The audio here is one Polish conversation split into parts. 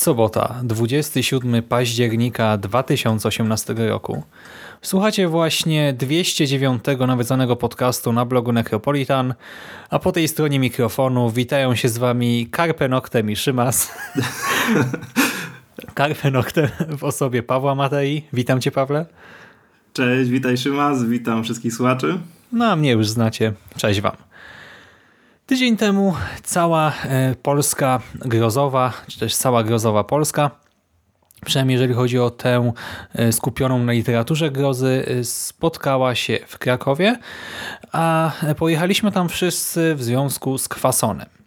Jest sobota, 27 października 2018 roku. Słuchacie właśnie 209 nawiedzonego podcastu na blogu Necropolitan, a po tej stronie mikrofonu witają się z wami Carpe Noctem i Szymas. Carpe Noctem w osobie Pawła Matei. Witam cię Pawle. Cześć, witaj Szymas, witam wszystkich słuchaczy. No a mnie już znacie. Cześć wam. Tydzień temu cała e, Polska grozowa, czy też cała grozowa Polska, przynajmniej jeżeli chodzi o tę e, skupioną na literaturze grozy, e, spotkała się w Krakowie, a pojechaliśmy tam wszyscy w związku z kwasonem.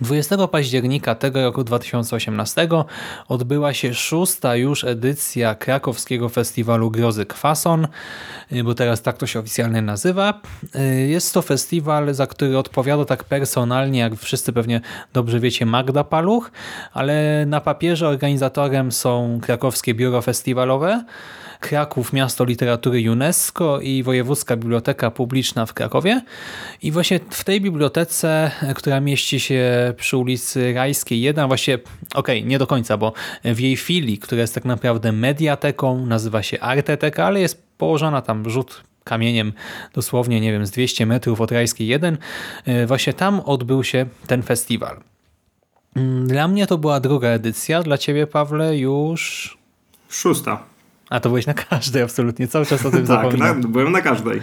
20 października tego roku 2018 odbyła się szósta już edycja krakowskiego festiwalu Grozy Kwason, bo teraz tak to się oficjalnie nazywa. Jest to festiwal, za który odpowiada tak personalnie, jak wszyscy pewnie dobrze wiecie, Magda Paluch, ale na papierze organizatorem są krakowskie biuro festiwalowe, Kraków Miasto Literatury UNESCO i Wojewódzka Biblioteka Publiczna w Krakowie. I właśnie w tej bibliotece, która mieści się przy ulicy Rajskiej 1, właśnie, okej, okay, nie do końca, bo w jej filii, która jest tak naprawdę mediateką, nazywa się Arteteka, ale jest położona tam rzut kamieniem dosłownie, nie wiem, z 200 metrów od Rajskiej 1. Właśnie tam odbył się ten festiwal. Dla mnie to była druga edycja, dla ciebie Pawle już... Szósta. A to byłeś na każdej absolutnie, cały czas o tym tak, zapominam. Tak, byłem na każdej.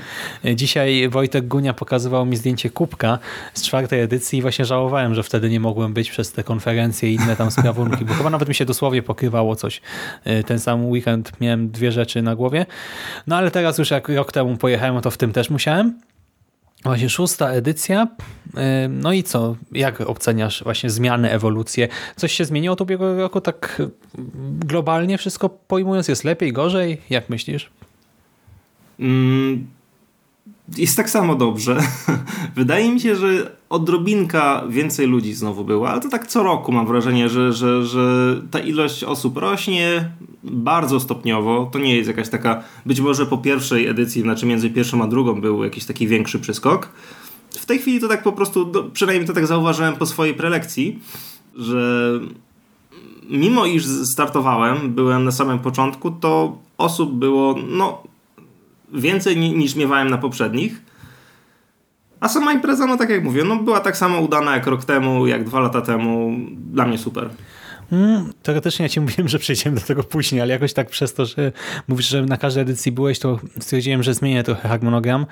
Dzisiaj Wojtek Gunia pokazywał mi zdjęcie kubka z czwartej edycji i właśnie żałowałem, że wtedy nie mogłem być przez te konferencje i inne tam sprawunki, bo chyba nawet mi się dosłownie pokrywało coś. E, ten sam weekend miałem dwie rzeczy na głowie. No ale teraz już jak rok temu pojechałem, to w tym też musiałem. Właśnie szósta edycja. No i co? Jak oceniasz właśnie zmiany, ewolucję? Coś się zmieniło od ubiegłego roku tak globalnie wszystko pojmując? Jest lepiej, gorzej? Jak myślisz? Mm, jest tak samo dobrze. Wydaje mi się, że odrobinka więcej ludzi znowu było, ale to tak co roku mam wrażenie, że, że, że ta ilość osób rośnie bardzo stopniowo. To nie jest jakaś taka, być może po pierwszej edycji, znaczy między pierwszą a drugą był jakiś taki większy przeskok. W tej chwili to tak po prostu, przynajmniej to tak zauważyłem po swojej prelekcji, że mimo iż startowałem, byłem na samym początku, to osób było no więcej niż miewałem na poprzednich. A sama impreza, no tak jak mówię, no była tak samo udana jak rok temu, jak dwa lata temu. Dla mnie super. Hmm, teoretycznie ja ci mówiłem, że przejdziemy do tego później, ale jakoś tak przez to, że mówisz, że na każdej edycji byłeś, to stwierdziłem, że zmienię trochę harmonogram,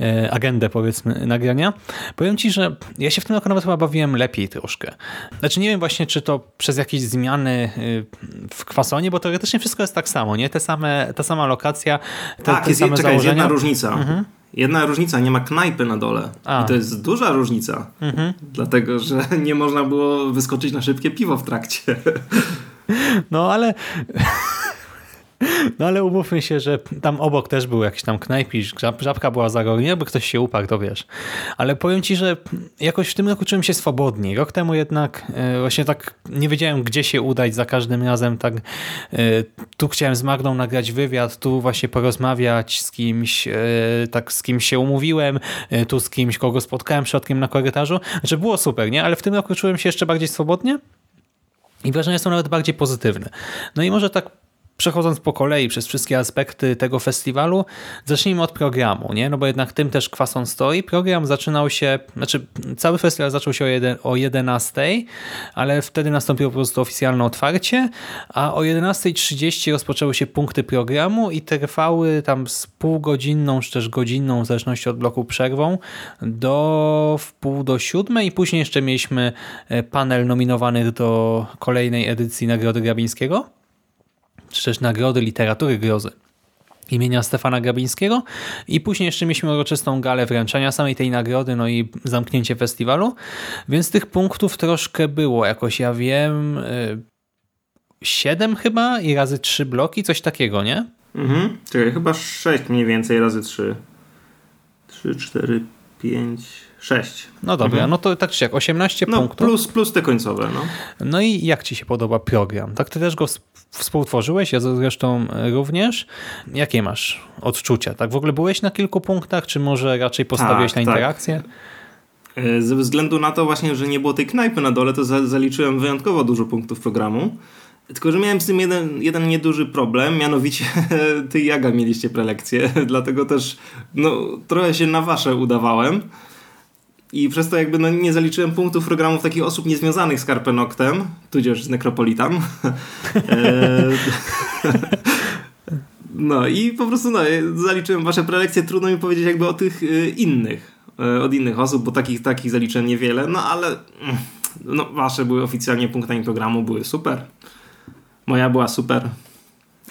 e, agendę powiedzmy nagrania. Powiem ci, że ja się w tym roku nawet chyba bawiłem lepiej troszkę. Znaczy nie wiem właśnie, czy to przez jakieś zmiany e, w kwasonie, bo teoretycznie wszystko jest tak samo, nie? Te same, ta sama lokacja, te, tak, te jest, same czekaj, założenia. jest jedna różnica. Mhm. Jedna różnica, nie ma knajpy na dole. A. I to jest duża różnica. Mhm. Dlatego, że nie można było wyskoczyć na szybkie piwo w trakcie. No ale No ale umówmy się, że tam obok też był jakiś tam knajpisz, żabka była za rogiem, jakby ktoś się uparł, to wiesz. Ale powiem ci, że jakoś w tym roku czułem się swobodniej. Rok temu jednak e, właśnie tak nie wiedziałem, gdzie się udać za każdym razem. Tak, e, tu chciałem z Magdą nagrać wywiad, tu właśnie porozmawiać z kimś, e, tak z kimś się umówiłem, tu z kimś, kogo spotkałem środkiem na korytarzu. Znaczy było super, nie? Ale w tym roku czułem się jeszcze bardziej swobodnie i wrażenia są nawet bardziej pozytywne. No i może tak przechodząc po kolei przez wszystkie aspekty tego festiwalu, zacznijmy od programu, nie? No bo jednak tym też kwason stoi. Program zaczynał się, znaczy cały festiwal zaczął się o, jeden, o 11, ale wtedy nastąpiło po prostu oficjalne otwarcie, a o 11.30 rozpoczęły się punkty programu i trwały tam z półgodzinną, czy też godzinną, w zależności od bloku przerwą, do wpół do siódmej i później jeszcze mieliśmy e, panel nominowanych do kolejnej edycji Nagrody Grabińskiego czy też Nagrody Literatury Grozy. Imienia Stefana Grabińskiego i później jeszcze mieliśmy uroczystą galę wręczenia samej tej nagrody, no i zamknięcie festiwalu, więc tych punktów troszkę było, jakoś ja wiem, y, siedem chyba i razy trzy bloki, coś takiego, nie? Mhm, chyba sześć mniej więcej razy trzy. Trzy, cztery, pięć, sześć. No dobra, Mhm. no to tak czy jak, 18 No punktów. plus, plus te końcowe, no. No i jak ci się podoba program? Tak ty też go współtworzyłeś, ja zresztą również. Jakie masz odczucia? Tak w ogóle byłeś na kilku punktach, czy może raczej postawiłeś Tak, na tak. interakcję? E, Ze względu na to właśnie, że nie było tej knajpy na dole, to za, zaliczyłem wyjątkowo dużo punktów programu. Tylko, że miałem z tym jeden, jeden nieduży problem, mianowicie ty i Jaga mieliście prelekcję, dlatego też no, trochę się na wasze udawałem. I przez to jakby no, nie zaliczyłem punktów programów takich osób niezwiązanych z Karpenoktem, tudzież z Necropolitan. E, no i po prostu no, zaliczyłem wasze prelekcje, trudno mi powiedzieć jakby o tych y, innych, y, od innych osób, bo takich, takich zaliczyłem niewiele, no ale mm, no, wasze były oficjalnie punktami programu, były super. Moja była super.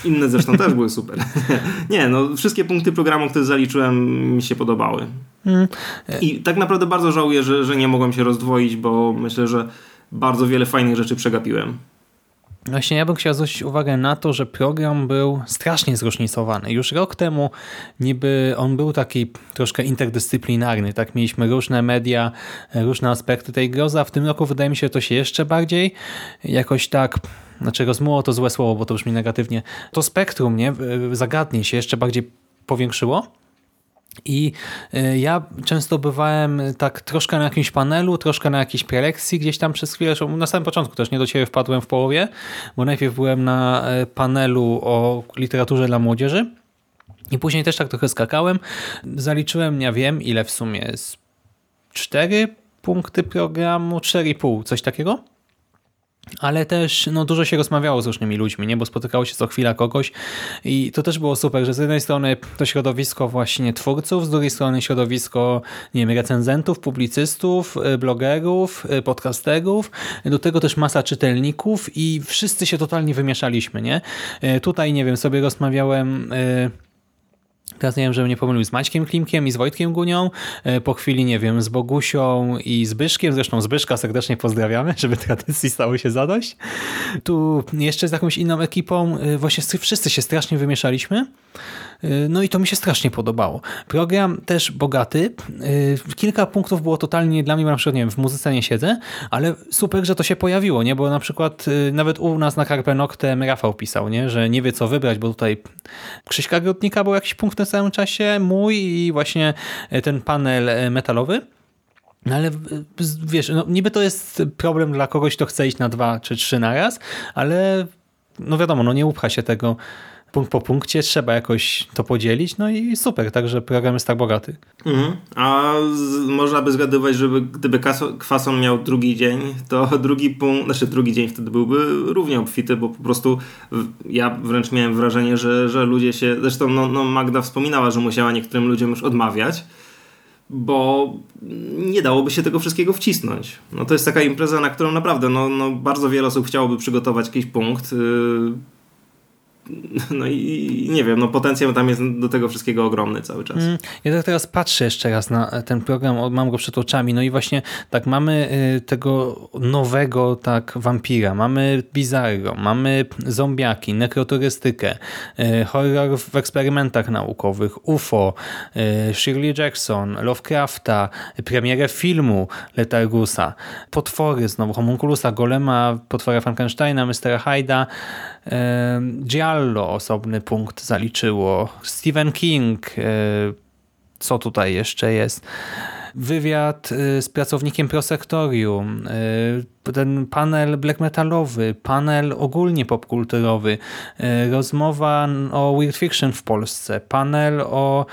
Inne zresztą też były super. Nie, no wszystkie punkty programu, które zaliczyłem mi się podobały. Mm. I tak naprawdę bardzo żałuję, że, że nie mogłem się rozdwoić, bo myślę, że bardzo wiele fajnych rzeczy przegapiłem. Właśnie ja bym chciał zwrócić uwagę na to, że program był strasznie zróżnicowany. Już rok temu niby on był taki troszkę interdyscyplinarny, tak? Mieliśmy różne media, różne aspekty tej grozy, a w tym roku wydaje mi się, że to się jeszcze bardziej jakoś tak, znaczy rozmuło to złe słowo, bo to brzmi negatywnie, to spektrum nie, zagadnień się jeszcze bardziej powiększyło. I y, ja często bywałem tak troszkę na jakimś panelu, troszkę na jakiejś prelekcji gdzieś tam przez chwilę, na samym początku też nie do ciebie wpadłem w połowie, bo najpierw byłem na y, panelu o literaturze dla młodzieży i później też tak trochę skakałem. Zaliczyłem, nie wiem ile w sumie, z cztery punkty programu, 4,5, coś takiego. Ale też no, dużo się rozmawiało z różnymi ludźmi, nie? bo spotykało się co chwila kogoś i to też było super, że z jednej strony to środowisko właśnie twórców, z drugiej strony środowisko nie wiem, recenzentów, publicystów, y, blogerów, y, podcasterów, do tego też masa czytelników i wszyscy się totalnie wymieszaliśmy. nie? Y, Tutaj, nie wiem, sobie rozmawiałem... y, Teraz nie wiem, żebym nie pomylił z Maćkiem Klimkiem i z Wojtkiem Gunią. E, Po chwili, nie wiem, z Bogusią i Zbyszkiem. Zresztą Zbyszka serdecznie pozdrawiamy, żeby tradycji stało się zadość. Tu jeszcze z jakąś inną ekipą. e, Właśnie wszyscy się strasznie wymieszaliśmy. E, No i to mi się strasznie podobało. Program też bogaty. E, Kilka punktów było totalnie dla mnie, na przykład, nie wiem, w muzyce nie siedzę, ale super, że to się pojawiło, nie? Bo na przykład e, nawet u nas na Carpe Noctem Rafał pisał, nie? Że nie wie co wybrać, bo tutaj Krzyśka Grotnika był jakiś punkt w całym czasie, mój i właśnie ten panel metalowy. No ale wiesz, no niby to jest problem dla kogoś, kto chce iść na dwa czy trzy naraz, ale no wiadomo, no nie upcha się tego punkt po punkcie, trzeba jakoś to podzielić, no i super, także program jest tak bogaty. Mhm. A z, można by zgadywać, żeby gdyby kaso, kwason miał drugi dzień, to drugi punkt, znaczy drugi dzień wtedy byłby równie obfity, bo po prostu ja wręcz miałem wrażenie, że, że ludzie się, zresztą no, no Magda wspominała, że musiała niektórym ludziom już odmawiać, bo nie dałoby się tego wszystkiego wcisnąć. No to jest taka impreza, na którą naprawdę no, no bardzo wiele osób chciałoby przygotować jakiś punkt. Yy, no i, nie wiem, no potencjał tam jest do tego wszystkiego ogromny cały czas. Mm, Ja tak teraz patrzę jeszcze raz na ten program, mam go przed oczami, no i właśnie tak mamy y, tego nowego tak wampira, mamy Bizarro, mamy zombiaki, nekroturystykę, y, horror w eksperymentach naukowych, UFO, Shirley Jackson, Lovecrafta, premierę filmu Letargusa, potwory znowu, Homunculusa, Golema, potwora Frankensteina, Mr. Hyda, y, Giallo osobny punkt zaliczyło, Stephen King, y, co tutaj jeszcze jest. wywiad y, z pracownikiem prosektorium, y, ten panel black metalowy, panel ogólnie popkulturowy, rozmowa o Weird Fiction w Polsce, panel o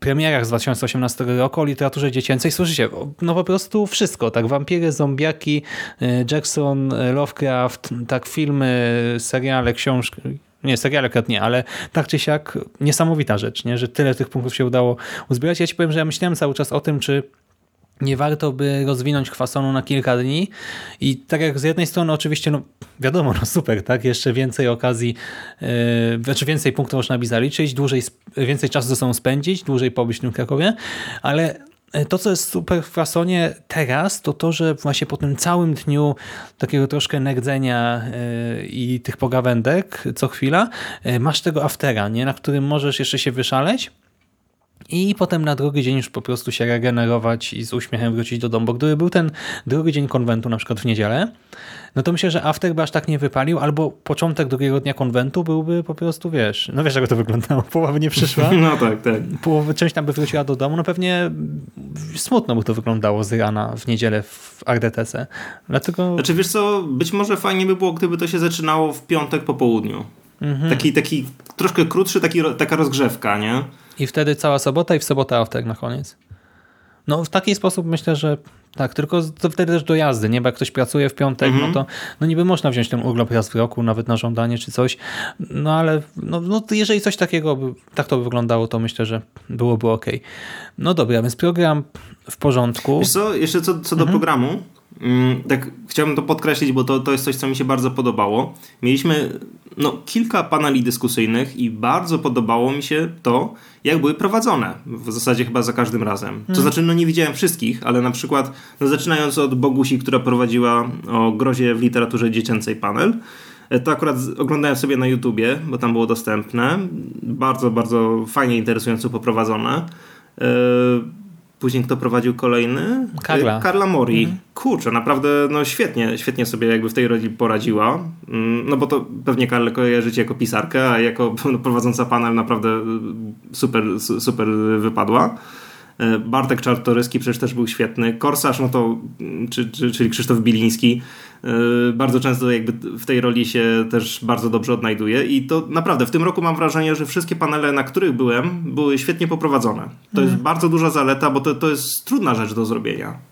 premierach z 2018 roku o literaturze dziecięcej. Słyszycie, no po prostu wszystko, tak wampiry, zombiaki, Jackson, Lovecraft, tak filmy, seriale, książki, nie, serial akurat nie, ale tak czy siak niesamowita rzecz, nie? że tyle tych punktów się udało uzbierać. Ja ci powiem, że ja myślałem cały czas o tym, czy nie warto by rozwinąć kwasonu na kilka dni i tak jak z jednej strony oczywiście, no wiadomo, no super, tak, jeszcze więcej okazji, yy, znaczy więcej punktów można by zaliczyć, dłużej, więcej czasu ze sobą spędzić, dłużej pobyć w tym Krakowie, ale to, co jest super w Frasonie teraz, to to, że właśnie po tym całym dniu takiego troszkę nerdzenia e, i tych pogawędek co chwila, e, masz tego aftera, nie? na którym możesz jeszcze się wyszaleć i potem na drugi dzień już po prostu się regenerować i z uśmiechem wrócić do domu. Bo gdyby był ten drugi dzień konwentu, na przykład w niedzielę, no to myślę, że after by aż tak nie wypalił, albo początek drugiego dnia konwentu byłby po prostu, wiesz, no wiesz jak to wyglądało, połowa by nie przyszła. No tak, tak. Połowa, część tam by wróciła do domu, no pewnie smutno by to wyglądało z rana w niedzielę w RDTC. Dlatego... Znaczy wiesz co, być może fajnie by było, gdyby to się zaczynało w piątek po południu. Mhm. Taki, taki troszkę krótszy, taki, taka rozgrzewka, nie? I wtedy cała sobota i w sobotę after na koniec. No w taki sposób myślę, że tak, tylko to wtedy też do jazdy, nie? Bo jak ktoś pracuje w piątek, no to no niby można wziąć ten urlop raz w roku, nawet na żądanie czy coś, no ale no, no jeżeli coś takiego tak to by wyglądało, to myślę, że byłoby ok. No dobra, więc program w porządku. Wiesz co, jeszcze co, co do mhm. programu, tak chciałbym to podkreślić, bo to, to jest coś, co mi się bardzo podobało. Mieliśmy no, kilka paneli dyskusyjnych i bardzo podobało mi się to, jak były prowadzone. W zasadzie chyba za każdym razem. To hmm. znaczy, no nie widziałem wszystkich, ale na przykład, no, zaczynając od Bogusi, która prowadziła o grozie w literaturze dziecięcej panel, e, to akurat oglądałem sobie na YouTubie, bo tam było dostępne. Bardzo, bardzo fajnie, interesująco poprowadzone. Yy, Później kto prowadził kolejny? Karla. Karla Mori. Mhm. Kurczę, naprawdę no świetnie, świetnie sobie jakby w tej roli poradziła. Mm, no bo to pewnie Karlę kojarzycie jako pisarkę, a jako prowadząca panel naprawdę super, super wypadła. E, Bartek Czartoryski przecież też był świetny. Korsarz, no to, czy, czy, czyli Krzysztof Biliński, e, bardzo często jakby w tej roli się też bardzo dobrze odnajduje i to naprawdę w tym roku mam wrażenie, że wszystkie panele, na których byłem, były świetnie poprowadzone. To jest mhm. bardzo duża zaleta, bo to, to jest trudna rzecz do zrobienia.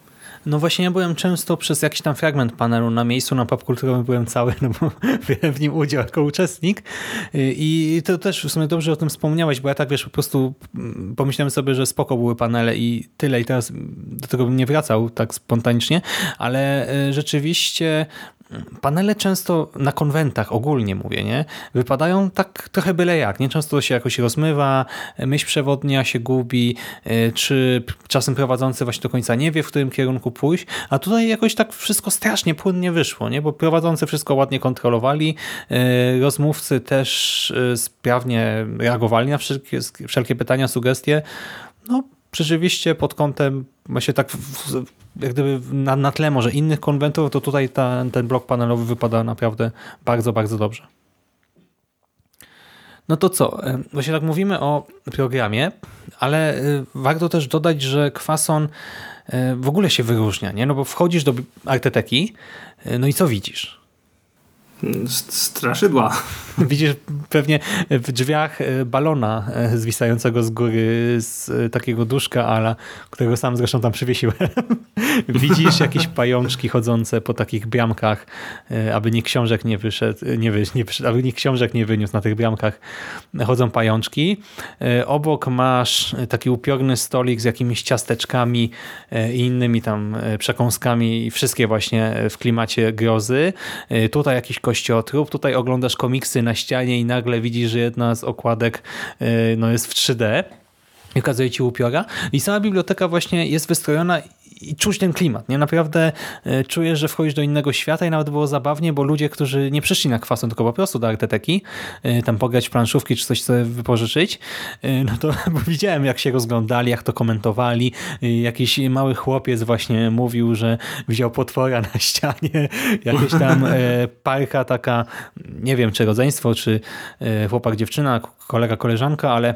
No właśnie ja byłem często przez jakiś tam fragment panelu na miejscu, na popkulturowym byłem cały, no bo miałem w nim udział jako uczestnik. I to też w sumie dobrze o tym wspomniałeś, bo ja tak wiesz, po prostu pomyślałem sobie, że spoko były panele i tyle. I teraz do tego bym nie wracał tak spontanicznie, ale e, rzeczywiście panele często na konwentach, ogólnie mówię, nie, wypadają tak trochę byle jak, nie? Często się jakoś rozmywa, myśl przewodnia się gubi, e, czy czasem prowadzący właśnie do końca nie wie, w którym kierunku pójść, a tutaj jakoś tak wszystko strasznie płynnie wyszło, nie? Bo prowadzący wszystko ładnie kontrolowali, e, rozmówcy też e, sprawnie reagowali na wszelkie, wszelkie pytania, sugestie, no rzeczywiście pod kątem właśnie tak jak gdyby na, na tle może innych konwentów, to tutaj ta, ten blok panelowy wypada naprawdę bardzo, bardzo dobrze. No to co? E, właśnie tak mówimy o programie, ale e, warto też dodać, że Kwason e, w ogóle się wyróżnia, nie? No bo wchodzisz do arteteki, no i co widzisz? Straszydła. Widzisz pewnie w drzwiach e, balona e, zwisającego z góry z e, takiego duszka ala, którego sam zresztą tam przywiesiłem. Widzisz jakieś pajączki chodzące po takich bramkach, aby nikt książek nie wyszedł, nie, wy, nie wyszedł, aby nikt książek nie wyniósł na tych bramkach. Chodzą pajączki. Obok masz taki upiorny stolik z jakimiś ciasteczkami i innymi tam przekąskami. Wszystkie właśnie w klimacie grozy. Tutaj jakiś kościotrup. Tutaj oglądasz komiksy na ścianie i nagle widzisz, że jedna z okładek y, no, jest w 3D i okazuje ci upiora. I sama biblioteka właśnie jest wystrojona i czuć ten klimat. Nie naprawdę e, czujesz, że wchodzisz do innego świata i nawet było zabawnie, bo ludzie, którzy nie przyszli na kwason, tylko po prostu do arteteki, e, tam pograć w planszówki czy coś sobie wypożyczyć, e, no to widziałem jak się rozglądali, jak to komentowali. Jakiś mały chłopiec właśnie mówił, że widział potwora na ścianie, jakieś tam parka taka, nie wiem czy rodzeństwo, czy chłopak, dziewczyna, kolega, koleżanka, ale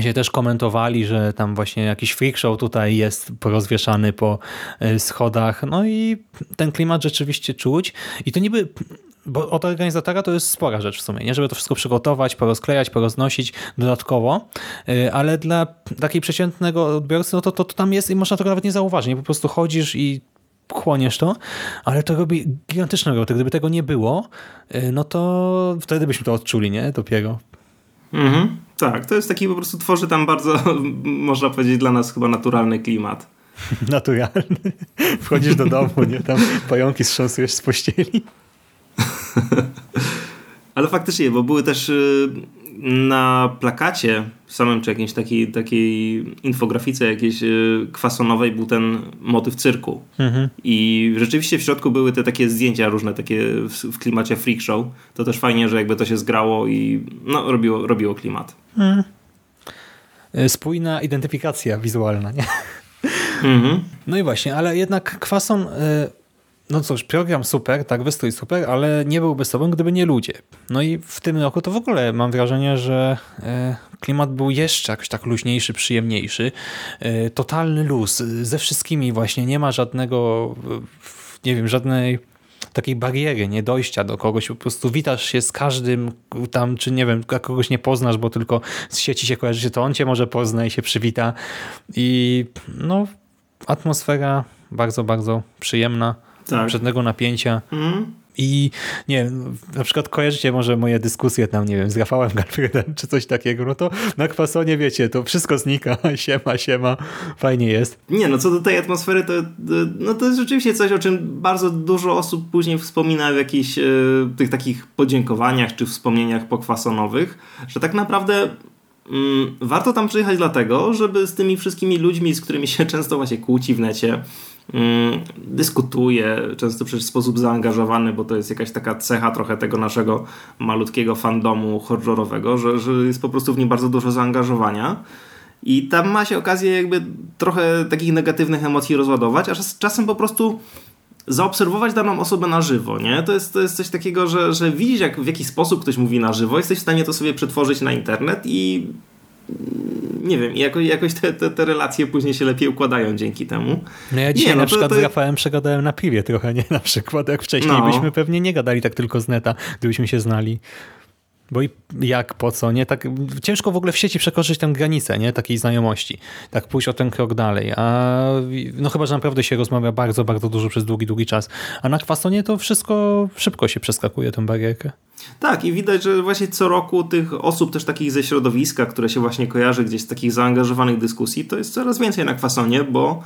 się też komentowali, że tam właśnie jakiś freak show tutaj jest porozwieszany po e, schodach. No i ten klimat rzeczywiście czuć. I to niby bo od organizatora to jest spora rzecz w sumie, nie? żeby to wszystko przygotować, porozklejać, poroznosić dodatkowo, y, ale dla takiej przeciętnego odbiorcy, no to, to, to tam jest i można tego nawet nie zauważyć. Nie? Po prostu chodzisz i chłoniesz to, ale to robi gigantyczną robotę. Gdyby tego nie było, y, no to wtedy byśmy to odczuli, nie? Dopiero. Mhm. Tak, to jest taki po prostu tworzy tam bardzo, można powiedzieć, dla nas chyba naturalny klimat. Naturalny. Wchodzisz do domu, nie? Tam pająki strząsujesz z pościeli. Ale faktycznie, bo były też y, na plakacie samym, czy jakiejś takiej, takiej infografice jakiejś y, kwasonowej był ten motyw cyrku. Mhm. I rzeczywiście w środku były te takie zdjęcia różne, takie w, w, klimacie freak show. To też fajnie, że jakby to się zgrało i no, robiło, robiło klimat. Mhm. Spójna identyfikacja wizualna, nie? Mhm. No i właśnie, ale jednak kwason... Y no cóż, program super, tak, wystrój super, ale nie byłby sobą, gdyby nie ludzie. No i w tym roku to w ogóle mam wrażenie, że e, klimat był jeszcze jakoś tak luźniejszy, przyjemniejszy. E, totalny luz, ze wszystkimi właśnie, nie ma żadnego, nie wiem, żadnej takiej bariery, nie dojścia do kogoś, po prostu witasz się z każdym tam, czy nie wiem, kogoś nie poznasz, bo tylko z sieci się kojarzy, to on cię może pozna i się przywita i no atmosfera bardzo, bardzo przyjemna tak. żadnego napięcia. Mm. I nie wiem, na przykład kojarzycie może moje dyskusje tam, nie wiem, z Rafałem Galfredem czy coś takiego, no to na kwasonie wiecie, to wszystko znika, siema, siema, fajnie jest. Nie, no co do tej atmosfery, to, no to jest rzeczywiście coś, o czym bardzo dużo osób później wspomina w jakichś e, tych takich podziękowaniach czy wspomnieniach pokwasonowych, że tak naprawdę mm, warto tam przyjechać dlatego, żeby z tymi wszystkimi ludźmi, z którymi się często właśnie kłóci w necie, dyskutuje, często przecież w sposób zaangażowany, bo to jest jakaś taka cecha trochę tego naszego malutkiego fandomu horrorowego, że, że jest po prostu w nim bardzo dużo zaangażowania. I tam ma się okazję jakby trochę takich negatywnych emocji rozładować, a czasem po prostu zaobserwować daną osobę na żywo, nie? To jest, to jest coś takiego, że, że widzisz jak, w jaki sposób ktoś mówi na żywo, jesteś w stanie to sobie przetworzyć na internet i nie wiem, jako, jakoś te, te, te, relacje później się lepiej układają dzięki temu. No ja dzisiaj nie, no na przykład to, to... z Rafałem przegadałem na piwie trochę, nie? Na przykład jak wcześniej no. byśmy pewnie nie gadali tak tylko z neta, gdybyśmy się znali. Bo i jak, po co, nie? Tak ciężko w ogóle w sieci przekroczyć tę granicę, nie? Takiej znajomości. Tak pójść o ten krok dalej. A no chyba, że naprawdę się rozmawia bardzo, bardzo dużo przez długi, długi czas. A na kwasonie to wszystko szybko się przeskakuje tę barierkę. Tak i widać, że właśnie co roku tych osób też takich ze środowiska, które się właśnie kojarzy gdzieś z takich zaangażowanych dyskusji, to jest coraz więcej na kwasonie, bo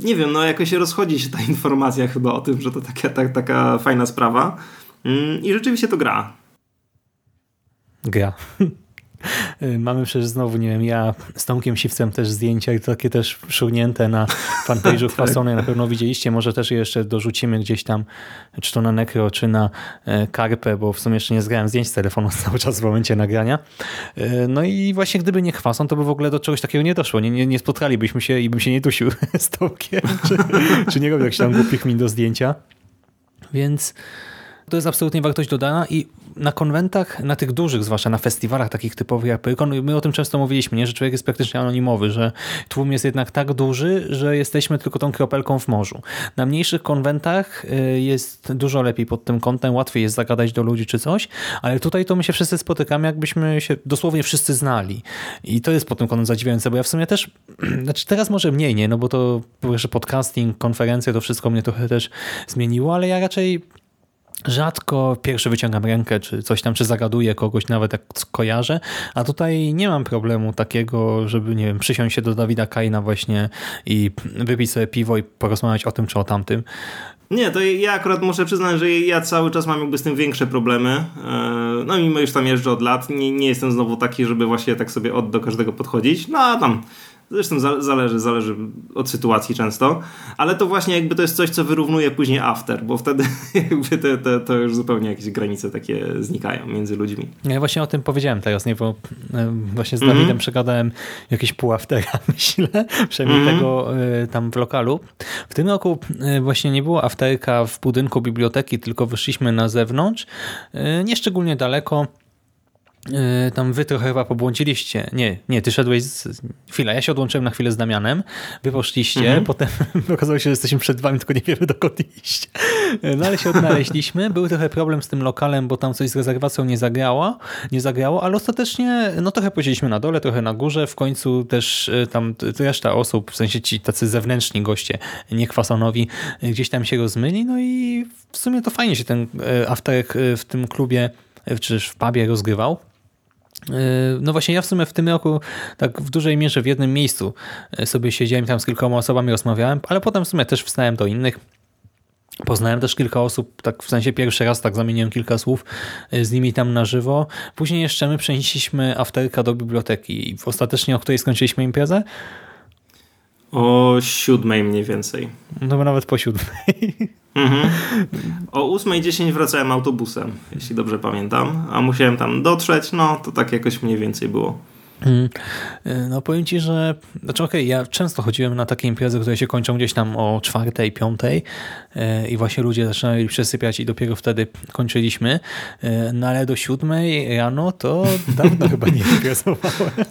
nie wiem, no jakoś rozchodzi się ta informacja chyba o tym, że to taka, tak, taka fajna sprawa. Mm, I rzeczywiście to gra gra. Mamy przecież znowu, nie wiem, ja z Tomkiem Siwcem też zdjęcia i takie też szurnięte na fanpage'u Fasony. Na pewno widzieliście, może też jeszcze dorzucimy gdzieś tam, czy to na Necro, czy na Karpę, e, bo w sumie jeszcze nie zgrałem zdjęć z telefonu cały czas w momencie nagrania. E, no i właśnie gdyby nie Chwason, to by w ogóle do czegoś takiego nie doszło. Nie, nie, nie spotkalibyśmy się i bym się nie dusił z Tomkiem, czy, czy nie robił jakichś tam głupich min do zdjęcia. Więc to jest absolutnie wartość dodana i na konwentach, na tych dużych, zwłaszcza na festiwalach takich typowych jak Pyrkon, my o tym często mówiliśmy, nie? że człowiek jest praktycznie anonimowy, że tłum jest jednak tak duży, że jesteśmy tylko tą kropelką w morzu. Na mniejszych konwentach y, jest dużo lepiej pod tym kątem, łatwiej jest zagadać do ludzi czy coś, ale tutaj to my się wszyscy spotykamy, jakbyśmy się dosłownie wszyscy znali. I to jest pod tym kątem zadziwiające, bo ja w sumie też, znaczy teraz może mniej, nie? No bo to jeszcze podcasting, konferencje, to wszystko mnie trochę też zmieniło, ale ja raczej rzadko pierwszy wyciągam rękę, czy coś tam, czy zagaduję kogoś, nawet jak kojarzę, a tutaj nie mam problemu takiego, żeby, nie wiem, przysiąść się do Dawida Kaina właśnie i wypić sobie piwo i porozmawiać o tym, czy o tamtym. Nie, to ja akurat muszę przyznać, że ja cały czas mam jakby z tym większe problemy. E, no mimo już tam jeżdżę od lat, nie, nie jestem znowu taki, żeby właśnie tak sobie od do każdego podchodzić. No a tam Zresztą zależy, zależy od sytuacji często, ale to właśnie jakby to jest coś, co wyrównuje później after, bo wtedy jakby te, te, to już zupełnie jakieś granice takie znikają między ludźmi. Ja właśnie o tym powiedziałem teraz, nie, bo e, właśnie z Dawidem mm -hmm. przegadałem jakieś pół aftera, myślę, przynajmniej mm -hmm. tego e, tam w lokalu. W tym roku e, właśnie nie było afterka w budynku biblioteki, tylko wyszliśmy na zewnątrz, nie szczególnie daleko, tam wy trochę chyba pobłądziliście. Nie, nie, ty szedłeś z... Chwila, ja się odłączyłem na chwilę z Damianem, wy poszliście, Mhm. potem okazało się, że jesteśmy przed wami, tylko nie wiemy dokąd iść. Yy, No ale się odnaleźliśmy. Był trochę problem z tym lokalem, bo tam coś z rezerwacją nie zagrało, nie zagrało, ale ostatecznie no trochę posiedzieliśmy na dole, trochę na górze. W końcu też yy, tam reszta osób, w sensie ci tacy zewnętrzni goście, nie kwasonowi, gdzieś tam się rozmyli. No i w sumie to fajnie się ten afterek w tym klubie, czy w pubie rozgrywał. Yy, No właśnie ja w sumie w tym roku tak w dużej mierze w jednym miejscu yy, sobie siedziałem tam z kilkoma osobami rozmawiałem, ale potem w sumie też wstałem do innych. Poznałem też kilka osób, tak w sensie pierwszy raz tak zamieniłem kilka słów yy, z nimi tam na żywo. Później jeszcze my przenieśliśmy afterka do biblioteki i ostatecznie o której skończyliśmy imprezę? O siódmej mniej więcej. No bo nawet po siódmej. Mhm. O 8.10 wracałem autobusem, jeśli dobrze pamiętam, a musiałem tam dotrzeć, no to tak jakoś mniej więcej było. Mm. Yy, No powiem ci, że znaczy okej, ja często chodziłem na takie imprezy, które się kończą gdzieś tam o czwartej, piątej i właśnie ludzie zaczynali przesypiać i dopiero wtedy kończyliśmy, Yy, no ale do siódmej rano to dawno chyba nie imprezowałem.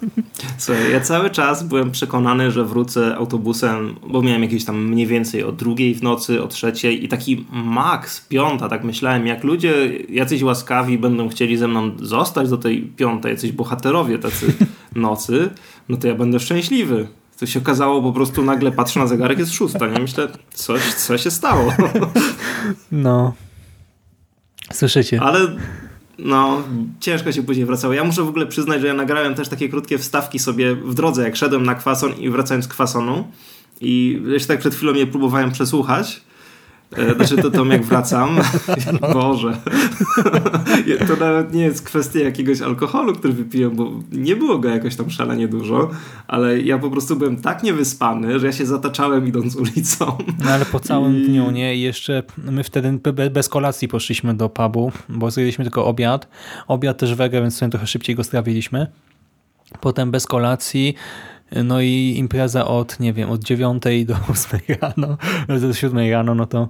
Słuchaj, ja cały czas byłem przekonany, że wrócę autobusem, bo miałem jakieś tam mniej więcej o drugiej w nocy, o trzeciej i taki maks piąta, tak myślałem, jak ludzie jacyś łaskawi będą chcieli ze mną zostać do tej piątej, jacyś bohaterowie tacy nocy, no to ja będę szczęśliwy. To się okazało, po prostu nagle patrzę na zegarek, jest szósta, nie? Myślę, coś, co się stało. No. Słyszycie? Ale no, ciężko się później wracało. Ja muszę w ogóle przyznać, że ja nagrałem też takie krótkie wstawki sobie w drodze, jak szedłem na kwason i wracając z kwasonu. I jeszcze tak przed chwilą je próbowałem przesłuchać. E, Znaczy to Tom jak wracam. Boże. to nawet nie jest kwestia jakiegoś alkoholu, który wypiłem, bo nie było go jakoś tam szalenie dużo, ale ja po prostu byłem tak niewyspany, że ja się zataczałem idąc ulicą. No ale po całym I- dniu, nie? I jeszcze my wtedy be- be- bez kolacji poszliśmy do pubu, bo zjedliśmy tylko obiad. Obiad też wege, więc sobie trochę szybciej go strawiliśmy. Potem bez kolacji, no i impreza od, nie wiem, od 9 do 8 rano, do 7 rano, no to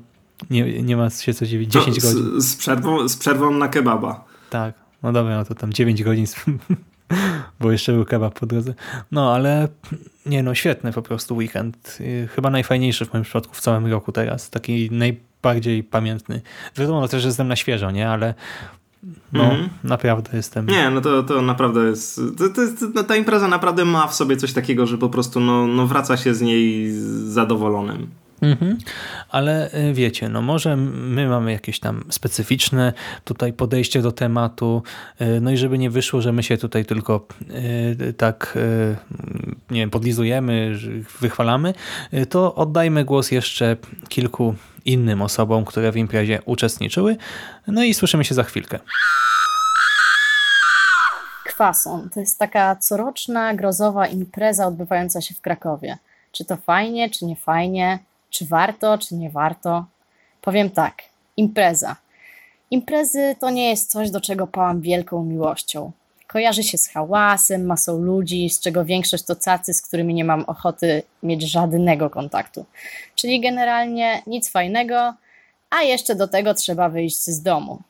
nie, nie ma się co dziwić. 10 No, godzin. Z, z, przerwą, z przerwą na kebaba. Tak, no dobra, no to tam 9 godzin, bo jeszcze był kebab po drodze. No, ale nie no, świetny po prostu weekend. Yy, Chyba najfajniejszy w moim przypadku w całym roku teraz. Taki najbardziej pamiętny. Wiadomo no też, że jestem na świeżo, nie? Ale no, Mhm. naprawdę jestem... Nie, no to, to naprawdę jest, to, to jest... no Ta impreza naprawdę ma w sobie coś takiego, że po prostu no, no wraca się z niej zadowolonym. Mhm. Ale y, wiecie, no może my mamy jakieś tam specyficzne tutaj podejście do tematu, y, no i żeby nie wyszło, że my się tutaj tylko y, tak, nie wiem, podlizujemy, wychwalamy, to oddajmy głos jeszcze kilku innym osobom, które w imprezie uczestniczyły, no i słyszymy się za chwilkę. Kwason to jest taka coroczna, grozowa impreza odbywająca się w Krakowie. Czy to fajnie, czy nie fajnie? Czy warto, czy nie warto? Powiem tak, impreza. Imprezy to nie jest coś, do czego pałam wielką miłością. Kojarzy się z hałasem, masą ludzi, z czego większość to cacy, z którymi nie mam ochoty mieć żadnego kontaktu. Czyli generalnie nic fajnego, a jeszcze do tego trzeba wyjść z domu.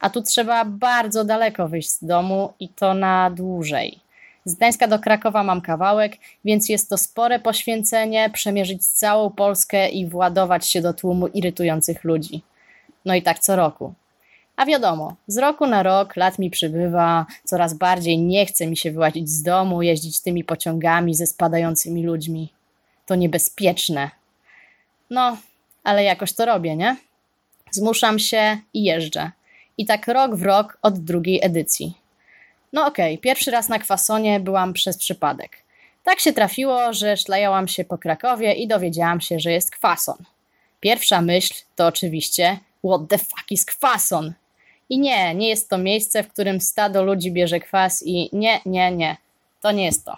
A tu trzeba bardzo daleko wyjść z domu i to na dłużej. Z Gdańska do Krakowa mam kawałek, więc jest to spore poświęcenie przemierzyć całą Polskę i władować się do tłumu irytujących ludzi. No i tak co roku. A wiadomo, z roku na rok lat mi przybywa, coraz bardziej nie chce mi się wyłazić z domu, jeździć tymi pociągami ze spadającymi ludźmi. To niebezpieczne. No, ale jakoś to robię, nie? Zmuszam się i jeżdżę. I tak rok w rok od drugiej edycji. No okej, pierwszy raz na kwasonie byłam przez przypadek. Tak się trafiło, że szlajałam się po Krakowie i dowiedziałam się, że jest kwason. Pierwsza myśl to oczywiście what the fuck is kwason? I nie, nie jest to miejsce, w którym stado ludzi bierze kwas i nie, nie, nie. To nie jest to.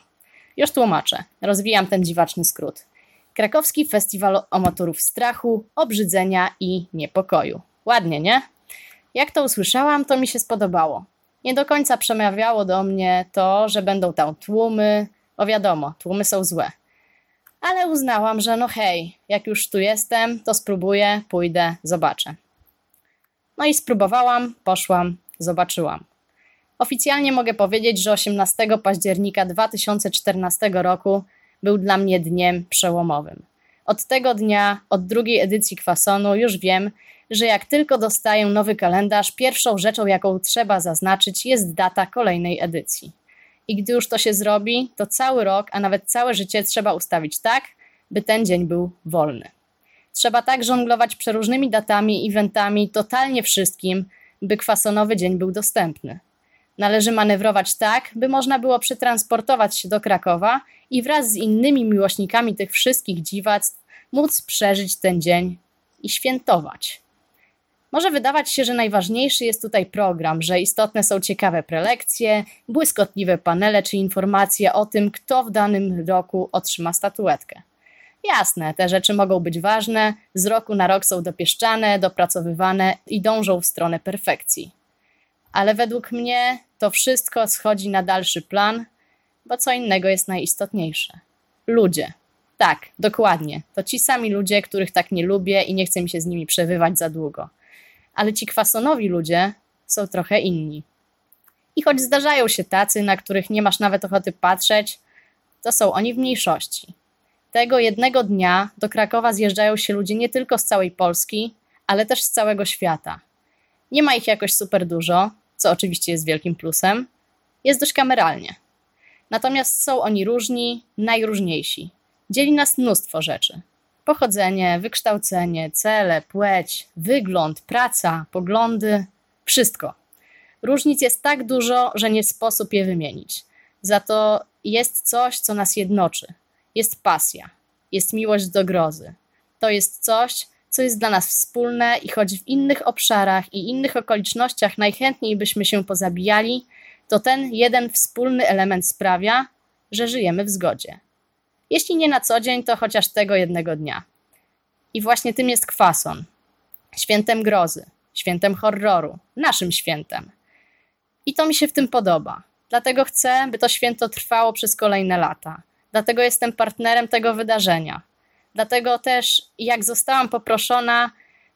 Już tłumaczę. Rozwijam ten dziwaczny skrót. Krakowski Festiwal Amatorów Strachu, Obrzydzenia i Niepokoju. Ładnie, nie? Jak to usłyszałam, to mi się spodobało. Nie do końca przemawiało do mnie to, że będą tam tłumy. O wiadomo, tłumy są złe. Ale uznałam, że no hej, jak już tu jestem, to spróbuję, pójdę, zobaczę. No i spróbowałam, poszłam, zobaczyłam. Oficjalnie mogę powiedzieć, że 18 października 2014 roku był dla mnie dniem przełomowym. Od tego dnia, od drugiej edycji kwasonu, już wiem, że jak tylko dostaję nowy kalendarz, pierwszą rzeczą, jaką trzeba zaznaczyć, jest data kolejnej edycji. I gdy już to się zrobi, to cały rok, a nawet całe życie trzeba ustawić tak, by ten dzień był wolny. Trzeba tak żonglować przeróżnymi datami, eventami, totalnie wszystkim, by kwasonowy dzień był dostępny. Należy manewrować tak, by można było przetransportować się do Krakowa i wraz z innymi miłośnikami tych wszystkich dziwactw móc przeżyć ten dzień i świętować. Może wydawać się, że najważniejszy jest tutaj program, że istotne są ciekawe prelekcje, błyskotliwe panele czy informacje o tym, kto w danym roku otrzyma statuetkę. Jasne, te rzeczy mogą być ważne, z roku na rok są dopieszczane, dopracowywane i dążą w stronę perfekcji. Ale według mnie to wszystko schodzi na dalszy plan, bo co innego jest najistotniejsze. Ludzie. Tak, dokładnie. To ci sami ludzie, których tak nie lubię i nie chcę mi się z nimi przewywać za długo. Ale ci kwasonowi ludzie są trochę inni. I choć zdarzają się tacy, na których nie masz nawet ochoty patrzeć, to są oni w mniejszości. Tego jednego dnia do Krakowa zjeżdżają się ludzie nie tylko z całej Polski, ale też z całego świata. Nie ma ich jakoś super dużo, co oczywiście jest wielkim plusem. Jest dość kameralnie. Natomiast są oni różni, najróżniejsi. Dzieli nas mnóstwo rzeczy. Pochodzenie, wykształcenie, cele, płeć, wygląd, praca, poglądy wszystko. Różnic jest tak dużo, że nie sposób je wymienić. Za to jest coś, co nas jednoczy. Jest pasja, jest miłość do grozy. To jest coś, co jest dla nas wspólne i choć w innych obszarach i innych okolicznościach najchętniej byśmy się pozabijali, to ten jeden wspólny element sprawia, że żyjemy w zgodzie. Jeśli nie na co dzień, to chociaż tego jednego dnia. I właśnie tym jest kwason. Świętem grozy, świętem horroru, naszym świętem. I to mi się w tym podoba. Dlatego chcę, by to święto trwało przez kolejne lata. Dlatego jestem partnerem tego wydarzenia. Dlatego też, jak zostałam poproszona,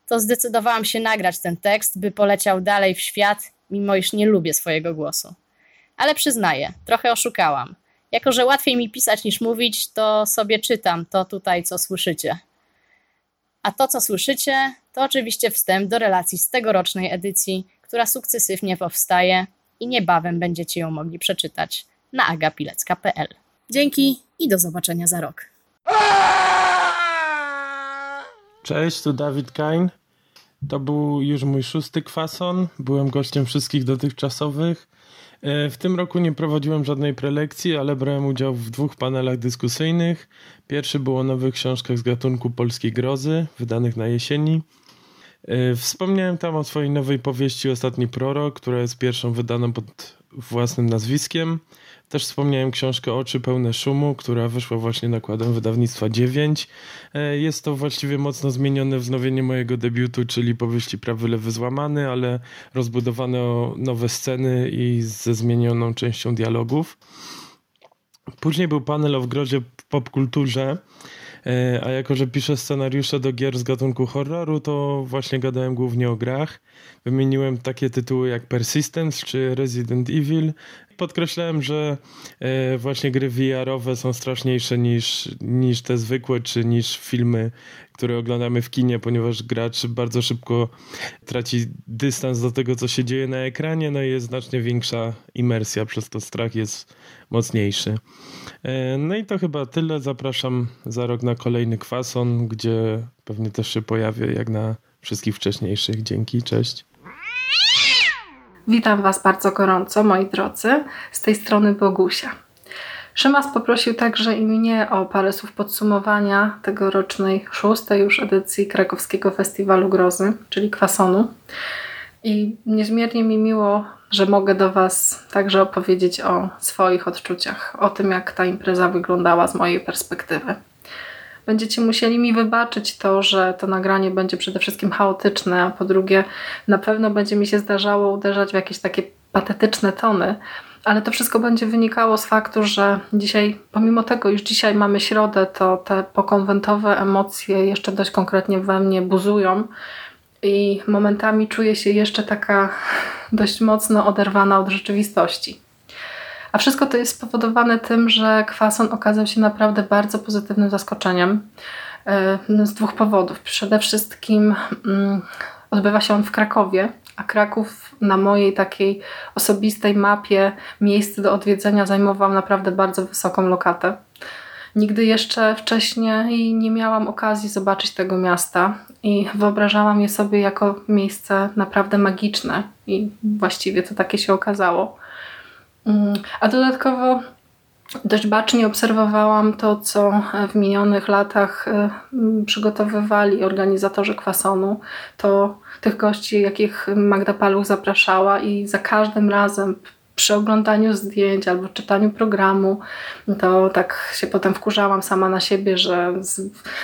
to zdecydowałam się nagrać ten tekst, by poleciał dalej w świat, mimo iż nie lubię swojego głosu. Ale przyznaję, trochę oszukałam. Jako, że łatwiej mi pisać niż mówić, to sobie czytam to tutaj, co słyszycie. A to, co słyszycie, to oczywiście wstęp do relacji z tegorocznej edycji, która sukcesywnie powstaje i niebawem będziecie ją mogli przeczytać na agapilecka.pl. Dzięki i do zobaczenia za rok. Cześć, tu Dawid Kain. To był już mój szósty kwason. Byłem gościem wszystkich dotychczasowych. E, w tym roku nie prowadziłem żadnej prelekcji, ale brałem udział w dwóch panelach dyskusyjnych. Pierwszy był o nowych książkach z gatunku polskiej grozy, wydanych na jesieni. E, wspomniałem tam o swojej nowej powieści Ostatni Prorok, która jest pierwszą wydaną pod własnym nazwiskiem. Też wspomniałem książkę Oczy pełne szumu, która wyszła właśnie nakładem wydawnictwa 9. E, jest to właściwie mocno zmienione wznowienie mojego debiutu, czyli powieści Prawy Lewy Złamany, ale rozbudowane o nowe sceny i ze zmienioną częścią dialogów. Później był panel o wgrozie w popkulturze, e, a jako, że piszę scenariusze do gier z gatunku horroru, to właśnie gadałem głównie o grach. Wymieniłem takie tytuły jak Persistence czy Resident Evil, podkreślałem, że e, właśnie gry VR-owe są straszniejsze niż, niż te zwykłe, czy niż filmy, które oglądamy w kinie, ponieważ gracz bardzo szybko traci dystans do tego, co się dzieje na ekranie, no i jest znacznie większa imersja, przez to strach jest mocniejszy. E, no i to chyba tyle. Zapraszam za rok na kolejny kwason, gdzie pewnie też się pojawię, jak na wszystkich wcześniejszych. Dzięki, cześć. Witam Was bardzo gorąco, moi drodzy. Z tej strony Bogusia. Szymas poprosił także i mnie o parę słów podsumowania tegorocznej szóstej już edycji krakowskiego Festiwalu Grozy, czyli Kwasonu. I niezmiernie mi miło, że mogę do Was także opowiedzieć o swoich odczuciach, o tym, jak ta impreza wyglądała z mojej perspektywy. Będziecie musieli mi wybaczyć to, że to nagranie będzie przede wszystkim chaotyczne, a po drugie, na pewno będzie mi się zdarzało uderzać w jakieś takie patetyczne tony, ale to wszystko będzie wynikało z faktu, że dzisiaj, pomimo tego, już dzisiaj mamy środę, to te pokonwentowe emocje jeszcze dość konkretnie we mnie buzują. i momentami czuję się jeszcze taka dość mocno oderwana od rzeczywistości. A wszystko to jest spowodowane tym, że kwason okazał się naprawdę bardzo pozytywnym zaskoczeniem e, z dwóch powodów. Przede wszystkim mm, odbywa się on w Krakowie, a Kraków na mojej takiej osobistej mapie miejsc do odwiedzenia zajmował naprawdę bardzo wysoką lokatę. Nigdy jeszcze wcześniej nie miałam okazji zobaczyć tego miasta i wyobrażałam je sobie jako miejsce naprawdę magiczne i właściwie to takie się okazało. Mm, a dodatkowo dość bacznie obserwowałam to, co w minionych latach e, przygotowywali organizatorzy kwasonu. To tych gości, jakich Magda Paluch zapraszała i za każdym razem przy oglądaniu zdjęć albo czytaniu programu, to tak się potem wkurzałam sama na siebie, że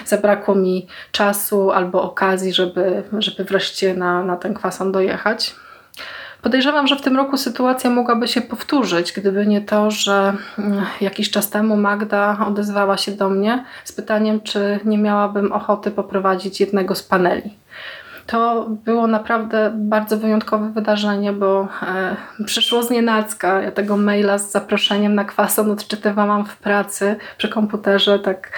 zabrakło mi czasu albo okazji, żeby, żeby wreszcie na, na ten kwason dojechać. Podejrzewam, że w tym roku sytuacja mogłaby się powtórzyć, gdyby nie to, że mm, jakiś czas temu Magda odezwała się do mnie z pytaniem, czy nie miałabym ochoty poprowadzić jednego z paneli. To było naprawdę bardzo wyjątkowe wydarzenie, bo e, przyszło z nienacka. Ja tego maila z zaproszeniem na kwason odczytywałam w pracy przy komputerze, tak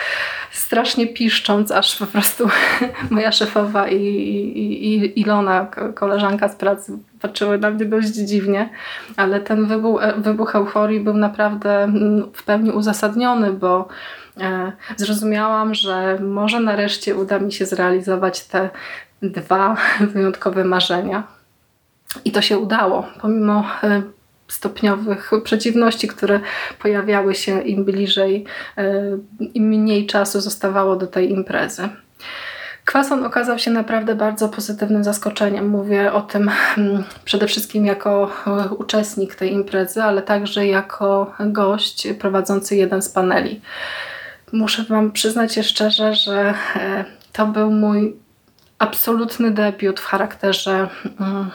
strasznie piszcząc, aż po prostu moja szefowa i, i, i Ilona, koleżanka z pracy, patrzyły na mnie dość dziwnie, ale ten wybuch, e, wybuch euforii był naprawdę mm, w pełni uzasadniony, bo e, zrozumiałam, że może nareszcie uda mi się zrealizować te dwa wyjątkowe marzenia. I to się udało, pomimo e, stopniowych przeciwności, które pojawiały się im bliżej, im mniej czasu zostawało do tej imprezy. Kwason okazał się naprawdę bardzo pozytywnym zaskoczeniem. Mówię o tym mm, przede wszystkim jako e, uczestnik tej imprezy, ale także jako gość prowadzący jeden z paneli. Muszę Wam przyznać się szczerze, że to był mój absolutny debiut w charakterze mm,